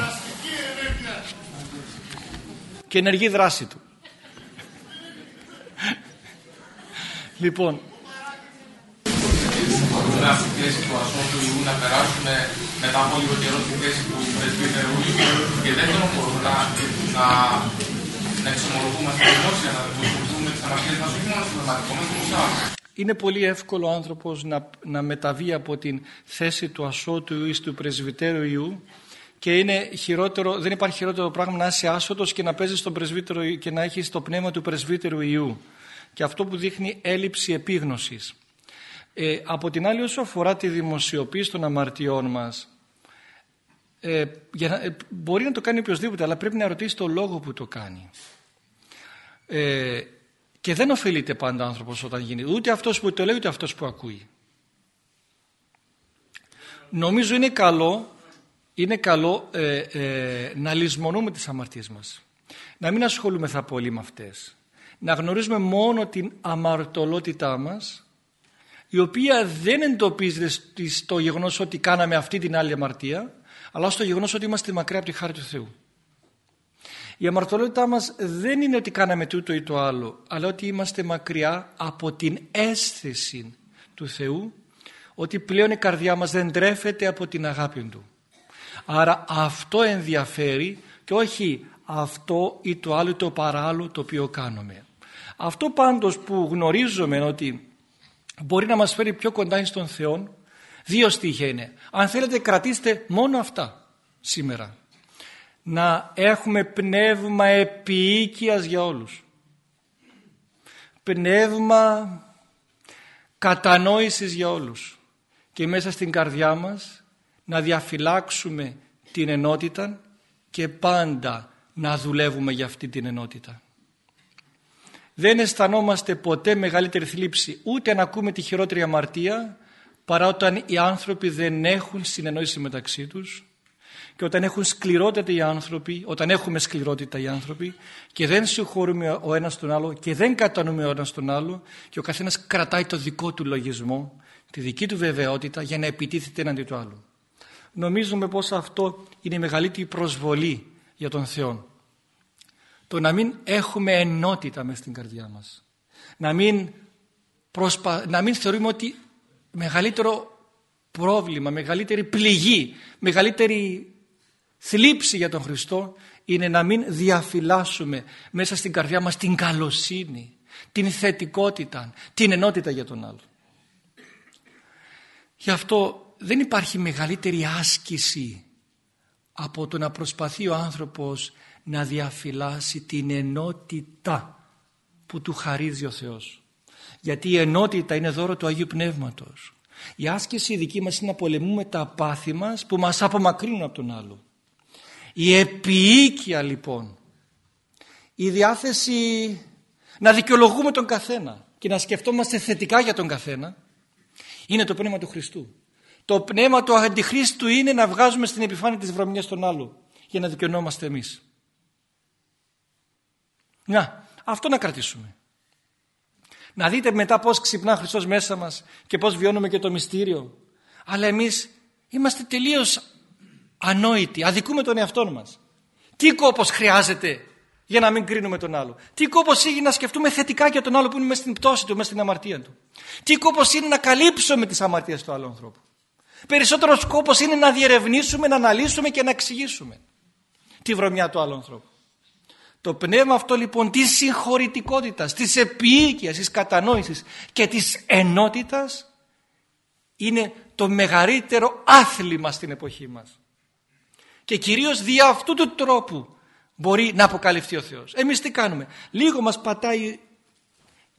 Και ενεργή δράση του. Λοιπόν.
Να στη θέση του ασώτου Ιού να περάσουμε μετά από λίγο καιρό στη θέση του πρεσβύτερου και δεύτερον μπορούμε να, να, να εξομολογούμε στη δημόσια, να δημοσιοποιούμε τις αμαρτίες μας όχι μόνο στο πνευματικό, με το
είναι πολύ εύκολο ο άνθρωπος να, να μεταβεί από την θέση του ασώτου ή του πρεσβυτέρου Ιού και είναι χειρότερο, δεν υπάρχει χειρότερο πράγμα να είσαι άσωτος και να παίζεις τον πρεσβύτερο και να έχεις το πνεύμα του πρεσβύτερου Ιού και αυτό που δείχνει έλλειψη επίγνωσης. Ε, από την άλλη όσο αφορά τη δημοσιοποίηση των αμαρτιών μας ε, για να, ε, μπορεί να το κάνει οποιοδήποτε αλλά πρέπει να ρωτήσει το λόγο που το κάνει. Ε, και δεν ωφελείται πάντα ο άνθρωπος όταν γίνει ούτε αυτός που το λέει ούτε αυτός που ακούει. Νομίζω είναι καλό, είναι καλό ε, να λησμονούμε τις αμαρτίες μας. Να μην ασχολούμεθα πολύ με αυτές να γνωρίζουμε μόνο την αμαρτωλότητά μας, η οποία δεν εντοπίζεται στο γεγονός ότι κάναμε αυτή την άλλη αμαρτία αλλά στο γεγονός ότι είμαστε μακριά από τη χάρη του Θεού. Η αμαρτωλότητά μας δεν είναι ότι κάναμε τούτο ή το άλλο αλλά ότι είμαστε μακριά από την αίσθηση του Θεού ότι πλέον η καρδιά μας δεν τρέφεται από την αγάπη Του. Άρα αυτό ενδιαφέρει και όχι αυτό ή το άλλο ή το παράλληλο το οποίο κάνουμε. Αυτό πάντως που γνωρίζουμε ότι μπορεί να μας φέρει πιο κοντά στον Θεό δύο στοιχεία είναι. Αν θέλετε κρατήστε μόνο αυτά σήμερα. Να έχουμε πνεύμα επίοικιας για όλους. Πνεύμα κατανόησης για όλους. Και μέσα στην καρδιά μας να διαφυλάξουμε την ενότητα και πάντα να δουλεύουμε για αυτή την ενότητα. Δεν αισθανόμαστε ποτέ μεγαλύτερη θλίψη ούτε να ακούμε τη χειρότερη αμαρτία παρά όταν οι άνθρωποι δεν έχουν συνεννόηση μεταξύ τους και όταν έχουν σκληρότητα οι άνθρωποι, όταν έχουμε σκληρότητα οι άνθρωποι και δεν συγχωρούμε ο ένας τον άλλο και δεν κατανοούμε ο ένας τον άλλο και ο καθένας κρατάει το δικό του λογισμό, τη δική του βεβαιότητα για να επιτίθεται έναντι του άλλου. Νομίζουμε πως αυτό είναι η μεγαλύτερη προσβολή για τον Θεό. Το να μην έχουμε ενότητα μέσα στην καρδιά μας. Να μην, προσπα... να μην θεωρούμε ότι μεγαλύτερο πρόβλημα, μεγαλύτερη πληγή, μεγαλύτερη θλίψη για τον Χριστό είναι να μην διαφυλάσσουμε μέσα στην καρδιά μας την καλοσύνη, την θετικότητα, την ενότητα για τον άλλο. Γι' αυτό δεν υπάρχει μεγαλύτερη άσκηση από το να προσπαθεί ο άνθρωπος να διαφυλάσει την ενότητα που του χαρίζει ο Θεός. Γιατί η ενότητα είναι δώρο του Αγίου Πνεύματος. Η άσκηση δική μας είναι να πολεμούμε τα πάθη μας που μας απομακρύνουν από τον άλλο. Η επιοίκεια λοιπόν, η διάθεση να δικαιολογούμε τον καθένα και να σκεφτόμαστε θετικά για τον καθένα είναι το πνεύμα του Χριστού. Το πνεύμα του Αντιχρίστου είναι να βγάζουμε στην επιφάνεια της βρωμιάς των άλλων για να δικαιωνόμαστε εμείς. Να, αυτό να κρατήσουμε. Να δείτε μετά πώς ξυπνά Χριστός μέσα μας και πώς βιώνουμε και το μυστήριο. Αλλά εμείς είμαστε τελείως ανόητοι, αδικούμε τον εαυτό μας. Τι κόπος χρειάζεται για να μην κρίνουμε τον άλλο; Τι κόπος είναι να σκεφτούμε θετικά για τον άλλο που είναι μέσα στην πτώση του, μέσα στην αμαρτία του; Τι κόπος είναι να καλύψουμε τις αμαρτίες του άλλου ανθρώπου; Περισσότερο σκόπος είναι να διερευνήσουμε, να αναλύσουμε και να εξηγήσουμε τη βρωμιά του άλλου ανθρώπου. Το πνεύμα αυτό λοιπόν της συγχωρητικότητας, της επίοικιας, της κατανόησης και της ενότητας είναι το μεγαλύτερο άθλημα στην εποχή μας. Και κυρίως δια αυτού του τρόπου μπορεί να αποκαλυφθεί ο Θεός. Εμείς τι κάνουμε; Λίγο μας πατάει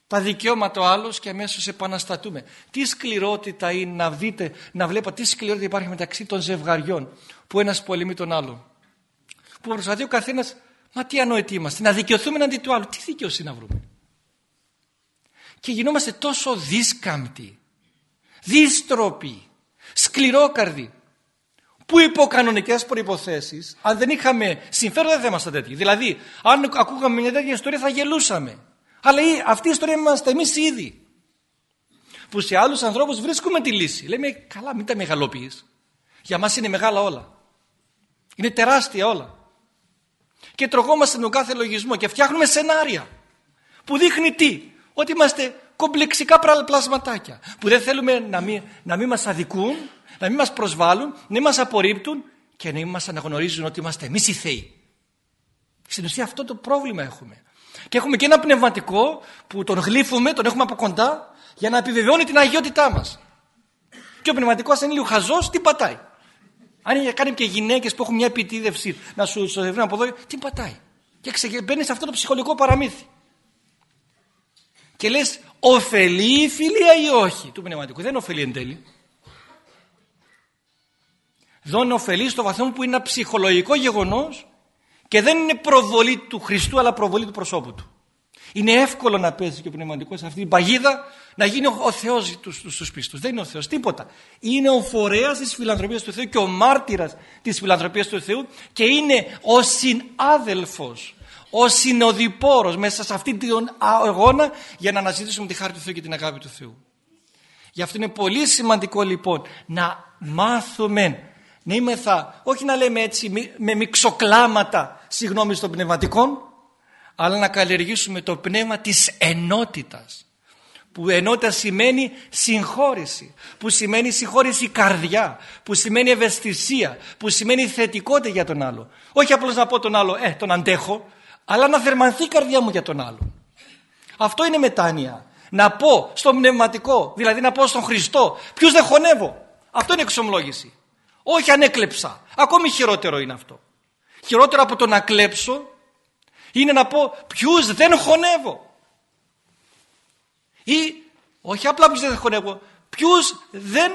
τα δικαιώματα ο άλλος και αμέσως επαναστατούμε. Τι σκληρότητα είναι να δείτε, να βλέπω τι σκληρότητα υπάρχει μεταξύ των ζευγαριών που ένας πολεμεί τον άλλο. Που προσπαθεί ο καθένας Μα τι ανόητοι είμαστε, να δικαιωθούμε αντί του άλλου. Τι δικαιοσύνη να βρούμε. Και γινόμαστε τόσο δίσκαμπτοι, δίστροποι, σκληρόκαρδοι, που υπό κανονικές προποθέσει, αν δεν είχαμε συμφέρον, δεν θα ήμασταν τέτοιοι. Δηλαδή, αν ακούγαμε μια τέτοια ιστορία, θα γελούσαμε. Αλλά αυτή η ιστορία είμαστε εμείς ήδη. Που σε άλλους ανθρώπους βρίσκουμε τη λύση. Λέμε, καλά, μην τα μεγαλοποιείς. Για μας είναι μεγάλα όλα. Είναι τεράστια όλα και τρογόμαστε τον κάθε λογισμό και φτιάχνουμε σενάρια που δείχνει τι, ότι είμαστε κομπλεξικά πλασματάκια που δεν θέλουμε να μην, να μην μας αδικούν, να μην μας προσβάλλουν, να μην μας απορρίπτουν και να μην μας αναγνωρίζουν ότι είμαστε εμείς οι Θεοί. Στην ουσία αυτό το πρόβλημα έχουμε. Και έχουμε και ένα πνευματικό που τον γλύφουμε, τον έχουμε από κοντά για να επιβεβαιώνει την αγιότητά μας. Και ο πνευματικός είναι λίγο χαζός, τι πατάει. Αν κάνει και γυναίκες που έχουν μια επιτίδευση να σου σοδεύουν από εδώ, τι πατάει. Και μπαίνει σε αυτό το ψυχολογικό παραμύθι. Και λες, ωφελεί η φιλία ή όχι του πνευματικού. Δεν ωφελεί εν τέλει. Δεν ωφελεί στο βαθμό που είναι ένα ψυχολογικό γεγονός και δεν είναι προβολή του Χριστού αλλά προβολή του προσώπου του. Είναι εύκολο να παίζει και ο πνευματικός σε αυτή την παγίδα να γίνει ο, ο Θεός στου πίστους. Δεν είναι ο Θεός, τίποτα. Είναι ο φορέας της φιλανθρωπίας του Θεού και ο μάρτυρας της φιλανθρωπίας του Θεού και είναι ο συνάδελφος, ο συνοδοιπόρος μέσα σε αυτήν την αγώνα για να αναζητήσουμε τη χάρη του Θεού και την αγάπη του Θεού. Γι' αυτό είναι πολύ σημαντικό λοιπόν να μάθουμε να είμαι θα, όχι να λέμε έτσι με μυξοκλάματα συγγνώμη των πνευματικών αλλά να καλλιεργήσουμε το πνεύμα της ενότητας που ενότητα σημαίνει συγχώρηση που σημαίνει συγχώρηση καρδιά που σημαίνει ευαισθησία που σημαίνει θετικότητα για τον άλλο. Όχι απλώς να πω τον άλλο ε τον αντέχω αλλά να θερμανθεί η καρδιά μου για τον άλλο. Αυτό είναι μετάνοια. Να πω στον πνευματικό δηλαδή να πω στον Χριστό ποιους δεν χωνεύω αυτό είναι εξομολόγηση. Όχι αν έκλεψα. Ακόμη χειρότερο είναι αυτό χειρότερο από το να κλέψω είναι να πω ποιους δεν χωνεύω ή όχι απλά ποιους δεν χωνεύω ποιους δεν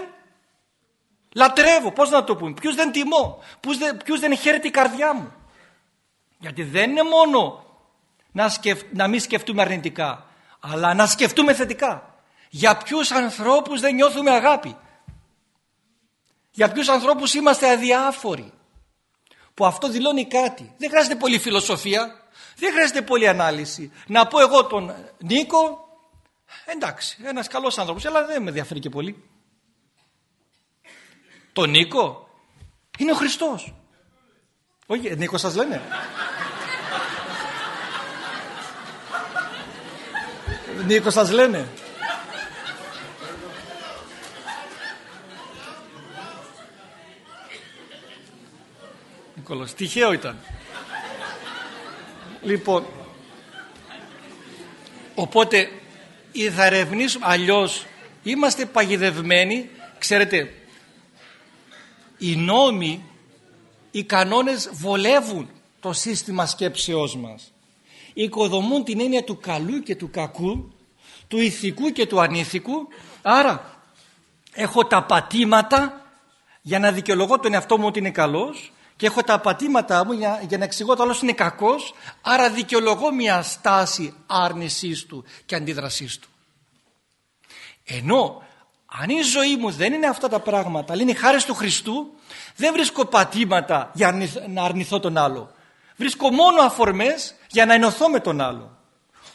λατρεύω πώς να το πούμε ποιους δεν τιμώ ποιους δεν, ποιους δεν χαίρεται η καρδιά μου γιατί δεν είναι μόνο να, να μην σκεφτούμε αρνητικά αλλά να σκεφτούμε θετικά. Για ποιους ανθρώπους δεν νιώθουμε αγάπη; Για ποιους ανθρώπους είμαστε αδιάφοροι; Που αυτό δηλώνει κάτι. Δεν χρειάζεται πολύ φιλοσοφία. Δεν χρειάζεται πολύ ανάλυση. Να πω εγώ τον Νίκο εντάξει ένας καλός άνθρωπος αλλά δεν με ενδιαφέρει και πολύ. Τον Νίκο; Είναι ο Χριστός. Όχι Νίκος σας λένε. Νίκος σας λένε Νικόλος, τυχαίο ήταν. λοιπόν, οπότε θα ερευνήσουμε, αλλιώς είμαστε παγιδευμένοι, ξέρετε, οι νόμοι, οι κανόνες βολεύουν το σύστημα σκέψεώς μας. Οικοδομούν την έννοια του καλού και του κακού, του ηθικού και του ανήθικου, άρα έχω τα πατήματα για να δικαιολογώ τον εαυτό μου ότι είναι καλός και έχω τα πατήματά μου για, για να εξηγώ ότι άλλος είναι κακός άρα δικαιολογώ μια στάση άρνησής του και αντίδρασής του. Ενώ αν η ζωή μου δεν είναι αυτά τα πράγματα αλλά είναι η χάρη του Χριστού δεν βρίσκω πατήματα για να αρνηθώ τον άλλο. Βρίσκω μόνο αφορμές για να ενωθώ με τον άλλο.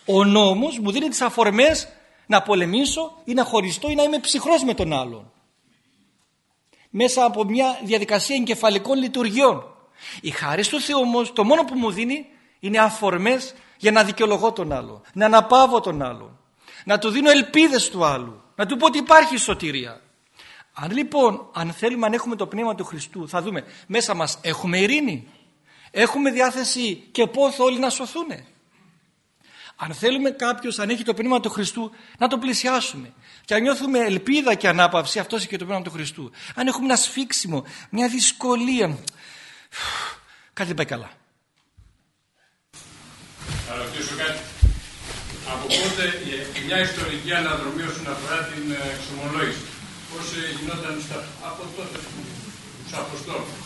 Ο νόμος μου δίνει τις αφορμές να πολεμήσω ή να χωριστώ ή να είμαι ψυχρός με τον άλλον μέσα από μια διαδικασία εγκεφαλικών λειτουργιών. Η χάρη του Θεού όμως το μόνο που μου δίνει είναι αφορμές για να δικαιολογώ τον άλλο, να αναπαύω τον άλλο, να του δίνω ελπίδες του άλλου, να του πω ότι υπάρχει σωτηρία. Αν λοιπόν, αν θέλουμε αν έχουμε το πνεύμα του Χριστού, θα δούμε μέσα μας έχουμε ειρήνη, έχουμε διάθεση και πόθο όλοι να σωθούνε. Αν θέλουμε κάποιος, αν έχει το πνεύμα του Χριστού, να το πλησιάσουμε. Και αν νιώθουμε ελπίδα και ανάπαυση, αυτό έχει και το πνεύμα του Χριστού. Αν έχουμε ένα σφίξιμο, μια δυσκολία, κάτι δεν πάει καλά.
Θα ρωτήσω κάτι. Από πότε μια ιστορική αναδρομή όσον αφορά την ε, εξομολόγηση; Πώς ε, γινόταν στα, από τότε τους Αποστόλους;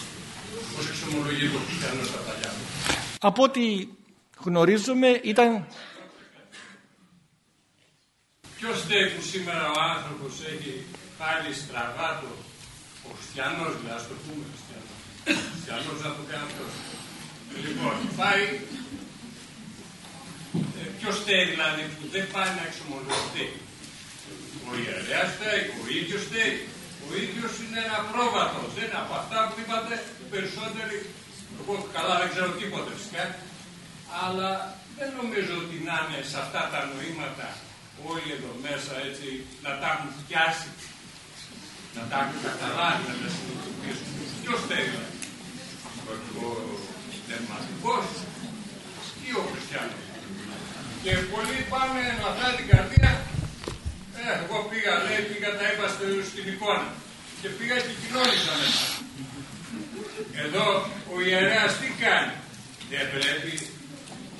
Πώς εξομολογεί το χριστιανός στα παλιά;
Από ό,τι γνωρίζουμε ήταν
Ποιος λέει που σήμερα ο άνθρωπος έχει πάλι στραβά το ο χριστιανός, δηλαδή, ας το πούμε χριστιανός. Χριστιανός να το κάνει αυτό. Λοιπόν, πάει, ε, ποιος θέλει δηλαδή που δεν πάει να εξομολογηθεί; Ο ιερέας φταίει, ο ίδιος φταίει. Ο ίδιος είναι ένα πρόβατος. Δεν είναι από αυτά που είπατε οι περισσότεροι. Εγώ καλά δεν ξέρω τίποτα φυσικά. Αλλά δεν νομίζω ότι να είναι σε αυτά τα νοήματα όλοι εδώ μέσα έτσι να τα έχουν πιάσει, να τα έχουν καταλάβει, να τα συνειδητοποιήσουν. Ποιος θέλει, ο πνευματικός ή ο χριστιανός. Και πολλοί πάμε να φάει την καρδία, ε, εγώ πήγα, λέει, πήγα, τα είπα στην εικόνα και πήγα και κοινώνησα μετά. Εδώ ο ιερέας τι κάνει, δεν πρέπει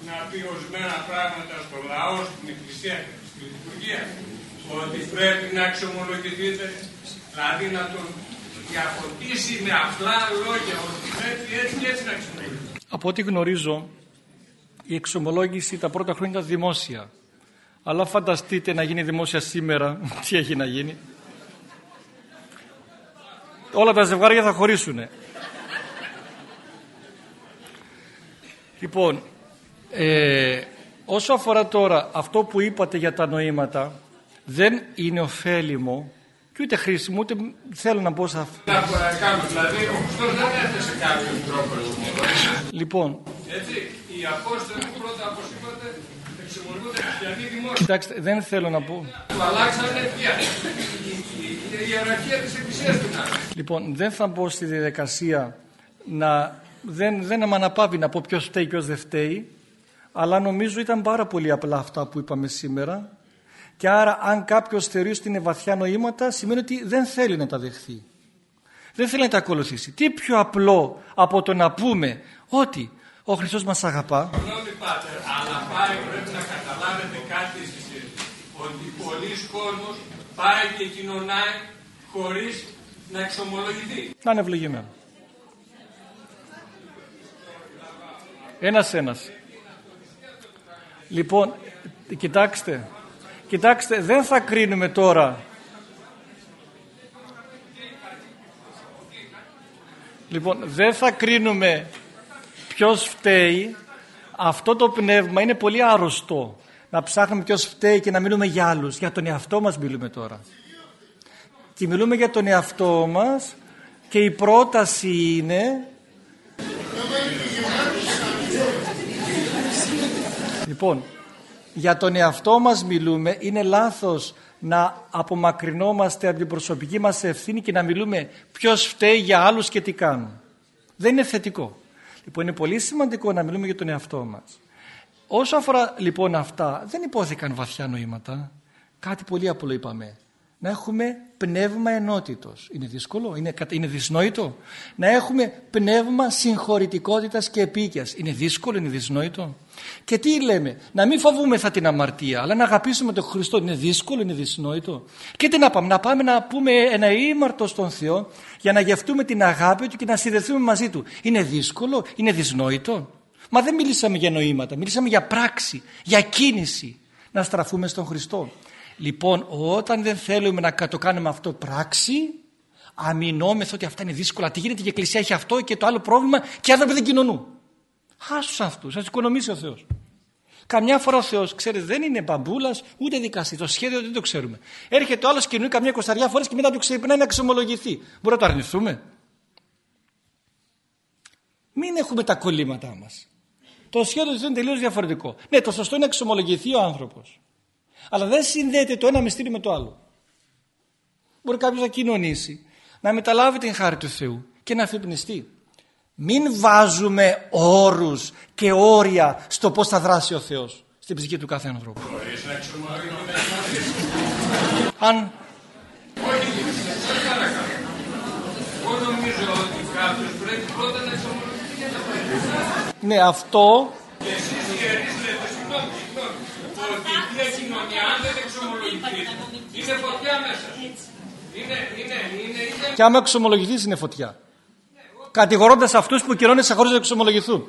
να πει ορισμένα πράγματα στο λαό, στην εκκλησία λειτουργία ότι πρέπει να εξομολογηθείτε, δηλαδή να τον διαφωτίσει με απλά λόγια ότι πρέπει έτσι και έτσι να εξομολογηθείτε.
Από ό,τι γνωρίζω, η εξομολόγηση τα πρώτα χρόνια ήταν δημόσια. Αλλά φανταστείτε να γίνει δημόσια σήμερα, τι έχει να γίνει. Όλα τα ζευγάρια θα χωρίσουν. Λοιπόν, ε, Όσο αφορά τώρα αυτό που είπατε για τα νοήματα δεν είναι ωφέλιμο και ούτε χρήσιμο, ούτε θέλω να μπω σε αυτό.
Να κάνουμε, δηλαδή ο Χριστός δεν έθεσε κάποιον τρόπο εξομολόγηση.
Λοιπόν,
Έτσι, οι Απόστολοι πρώτα, όπως είπατε, εξομολογούνται χριστιανοί δημόσια.
κοιτάξτε, δεν θέλω να πω.
Του αλλάξανε πια. Η, η, η ιεραρχία της Εκκλησίας την άλλη.
Λοιπόν, δεν θα μπω στη διαδικασία να. Δεν, δεν με αναπαύει να πω ποιος φταίει και ποιος δεν φταίει, αλλά νομίζω ήταν πάρα πολύ απλά αυτά που είπαμε σήμερα. Και άρα, αν κάποιος θεωρεί ότι είναι βαθιά νοήματα, σημαίνει ότι δεν θέλει να τα δεχθεί. Δεν θέλει να τα ακολουθήσει. Τι πιο απλό από το να πούμε ότι ο Χριστός μας αγαπά,
Συγγνώμη Πάτερ, αλλά πάει πρέπει να καταλάβετε κάτι εσείς ότι πολλοί κόσμος πάει και κοινωνάει χωρίς να εξομολογηθεί.
να είναι ευλογημένο. Ένας ένας. Λοιπόν, κοιτάξτε, κοιτάξτε, δεν θα κρίνουμε τώρα. Λοιπόν, δεν θα κρίνουμε ποιος φταίει. Αυτό το πνεύμα είναι πολύ άρρωστο. Να ψάχνουμε ποιος φταίει και να μιλούμε για άλλους. Για τον εαυτό μας μιλούμε τώρα και μιλούμε για τον εαυτό μας και η πρόταση είναι λοιπόν για τον εαυτό μας μιλούμε είναι λάθος να απομακρυνόμαστε από την προσωπική μας ευθύνη και να μιλούμε ποιος φταίει για άλλους και τι κάνουν. Δεν είναι θετικό. Λοιπόν είναι πολύ σημαντικό να μιλούμε για τον εαυτό μας. Όσο αφορά λοιπόν αυτά δεν υπόθηκαν βαθιά νοήματα. Κάτι πολύ απλό είπαμε να έχουμε πνεύμα ενότητος. Είναι δύσκολο, είναι, κατα- είναι δυσνόητο; Να έχουμε πνεύμα συγχωρητικότητας και επίκαιας. Είναι δύσκολο, είναι δυσνόητο; Και τι λέμε, να μην φοβούμεθα την αμαρτία, αλλά να αγαπήσουμε τον Χριστό. Είναι δύσκολο, είναι δυσνόητο; Και τι να πάμε, να πάμε να πούμε ένα ήμαρτο στον Θεό για να γευτούμε την αγάπη Του και να συνδεθούμε μαζί Του. Είναι δύσκολο, είναι δυσνόητο; Μα δεν μιλήσαμε για νοήματα, μιλήσαμε για πράξη, για κίνηση. Να στραφούμε στον Χριστό. Λοιπόν, όταν δεν θέλουμε να το κάνουμε αυτό πράξη, αμυνόμεθα ότι αυτά είναι δύσκολα. Τι γίνεται και η Εκκλησία έχει αυτό και το άλλο πρόβλημα και οι άνθρωποι δεν κοινωνούν. Άσους αυτούς, ας οικονομήσει ο Θεός. Καμιά φορά ο Θεός, ξέρετε, δεν είναι μπαμπούλας ούτε δικαστής. Το σχέδιο δεν το ξέρουμε. Έρχεται ο άλλος κοινωνεί καμιά κοσταριά φορές και μετά του ξεπνάει να εξομολογηθεί. Μπορεί να το αρνηθούμε; Μην έχουμε τα κολλήματά μας. Το σχέδιο του Θεού είναι τελείως διαφορετικό. Ναι, το σωστό είναι να εξομολογηθεί ο άνθρωπος. Αλλά δεν συνδέεται το ένα μυστήριο με το άλλο. Μπορεί κάποιος να κοινωνήσει, να μεταλάβει την χάρη του Θεού και να αφυπνιστεί. Μην βάζουμε όρους και όρια στο πώς θα δράσει ο Θεός στην ψυχή του κάθε ανθρώπου.
Χωρίς να εξομολογηθεί.
Αν
Εγώ νομίζω ότι κάποιος πρέπει πρώτα να εξομολογηθεί για να πάει.
ναι αυτό
Και εσείς ιερείς λέτε, συγγνώμη, συγγνώμη, ότι η Θεία Κοινωνία αν δεν εξομολογηθεί είναι φωτιά μέσα. Είναι, είναι, είναι, είναι
και άμα εξομολογηθείς είναι φωτιά. Κατηγορώντας αυτούς που κυρώνεσαι χωρίς να εξομολογηθούν.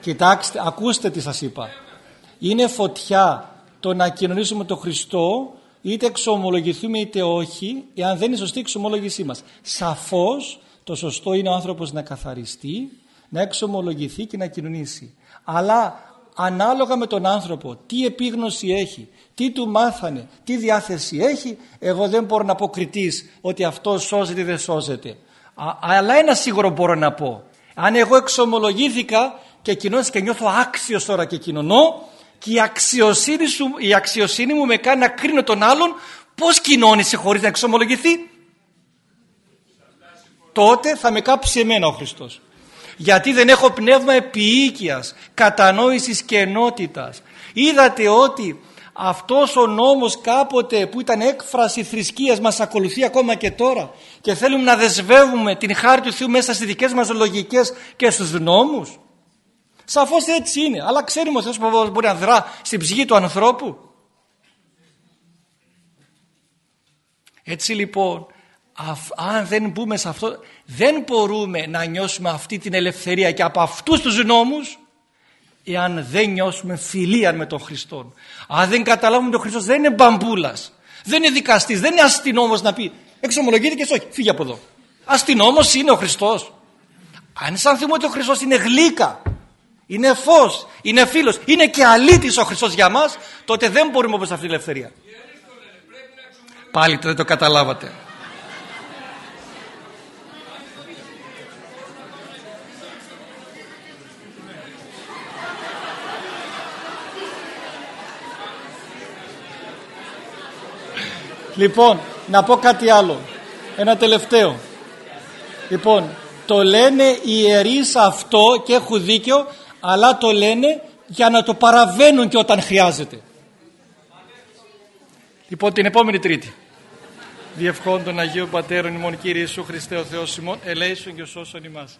Κοιτάξτε, ακούστε τι σας είπα. Είναι φωτιά το να κοινωνήσουμε τον Χριστό είτε εξομολογηθούμε είτε όχι εάν δεν είναι σωστή η εξομολόγησή μας. Σαφώς το σωστό είναι ο άνθρωπος να καθαριστεί, να εξομολογηθεί και να κοινωνήσει. Αλλά ανάλογα με τον άνθρωπο, τι επίγνωση έχει, τι του μάθανε, τι διάθεση έχει, εγώ δεν μπορώ να πω κριτής ότι αυτός σώζεται ή δεν σώζεται. Α, αλλά ένα σίγουρο μπορώ να πω. Αν εγώ εξομολογήθηκα και κοινώνησα και νιώθω άξιος τώρα και κοινωνώ και η αξιοσύνη, σου, η αξιοσύνη μου με κάνει να κρίνω τον άλλον πώς κοινώνησε χωρίς να εξομολογηθεί; Τότε θα με κάψει εμένα ο Χριστός. Γιατί δεν έχω πνεύμα επίοικιας, κατανόησης και ενότητας. Είδατε ότι αυτός ο νόμος κάποτε που ήταν έκφραση θρησκείας μας ακολουθεί ακόμα και τώρα και θέλουμε να δεσβεύουμε την χάρη του Θεού μέσα στις δικές μας λογικές και στους νόμους. Σαφώς έτσι είναι, αλλά ξέρουμε ο Θεός πώς μπορεί να δρά στην ψυχή του ανθρώπου. Έτσι λοιπόν, αφ- αν δεν μπούμε σε αυτό, δεν μπορούμε να νιώσουμε αυτή την ελευθερία και από αυτούς τους νόμους εάν δεν νιώσουμε φιλία με τον Χριστό. Αν δεν καταλάβουμε τον Χριστός δεν είναι μπαμπούλας, δεν είναι δικαστής, δεν είναι αστυνόμος να πει εξομολογείται και όχι, φύγει από εδώ. Αστυνόμος είναι ο Χριστός. Αν αισθανθούμε ότι ο Χριστός είναι γλύκα, είναι φως, είναι φίλος, είναι και αλήτης ο Χριστός για μας, τότε δεν μπορούμε όπως αυτή η ελευθερία. Πάλι δεν το καταλάβατε. Λοιπόν, να πω κάτι άλλο. Ένα τελευταίο. Λοιπόν, το λένε οι ιερείς αυτό και έχουν δίκιο, αλλά το λένε για να το παραβαίνουν και όταν χρειάζεται. Λοιπόν, την επόμενη Τρίτη. Διευχών των Αγίων Πατέρων ημών Κύριε Ιησού Χριστέ ο Θεός ημών, ελέησον και σώσον ημάς.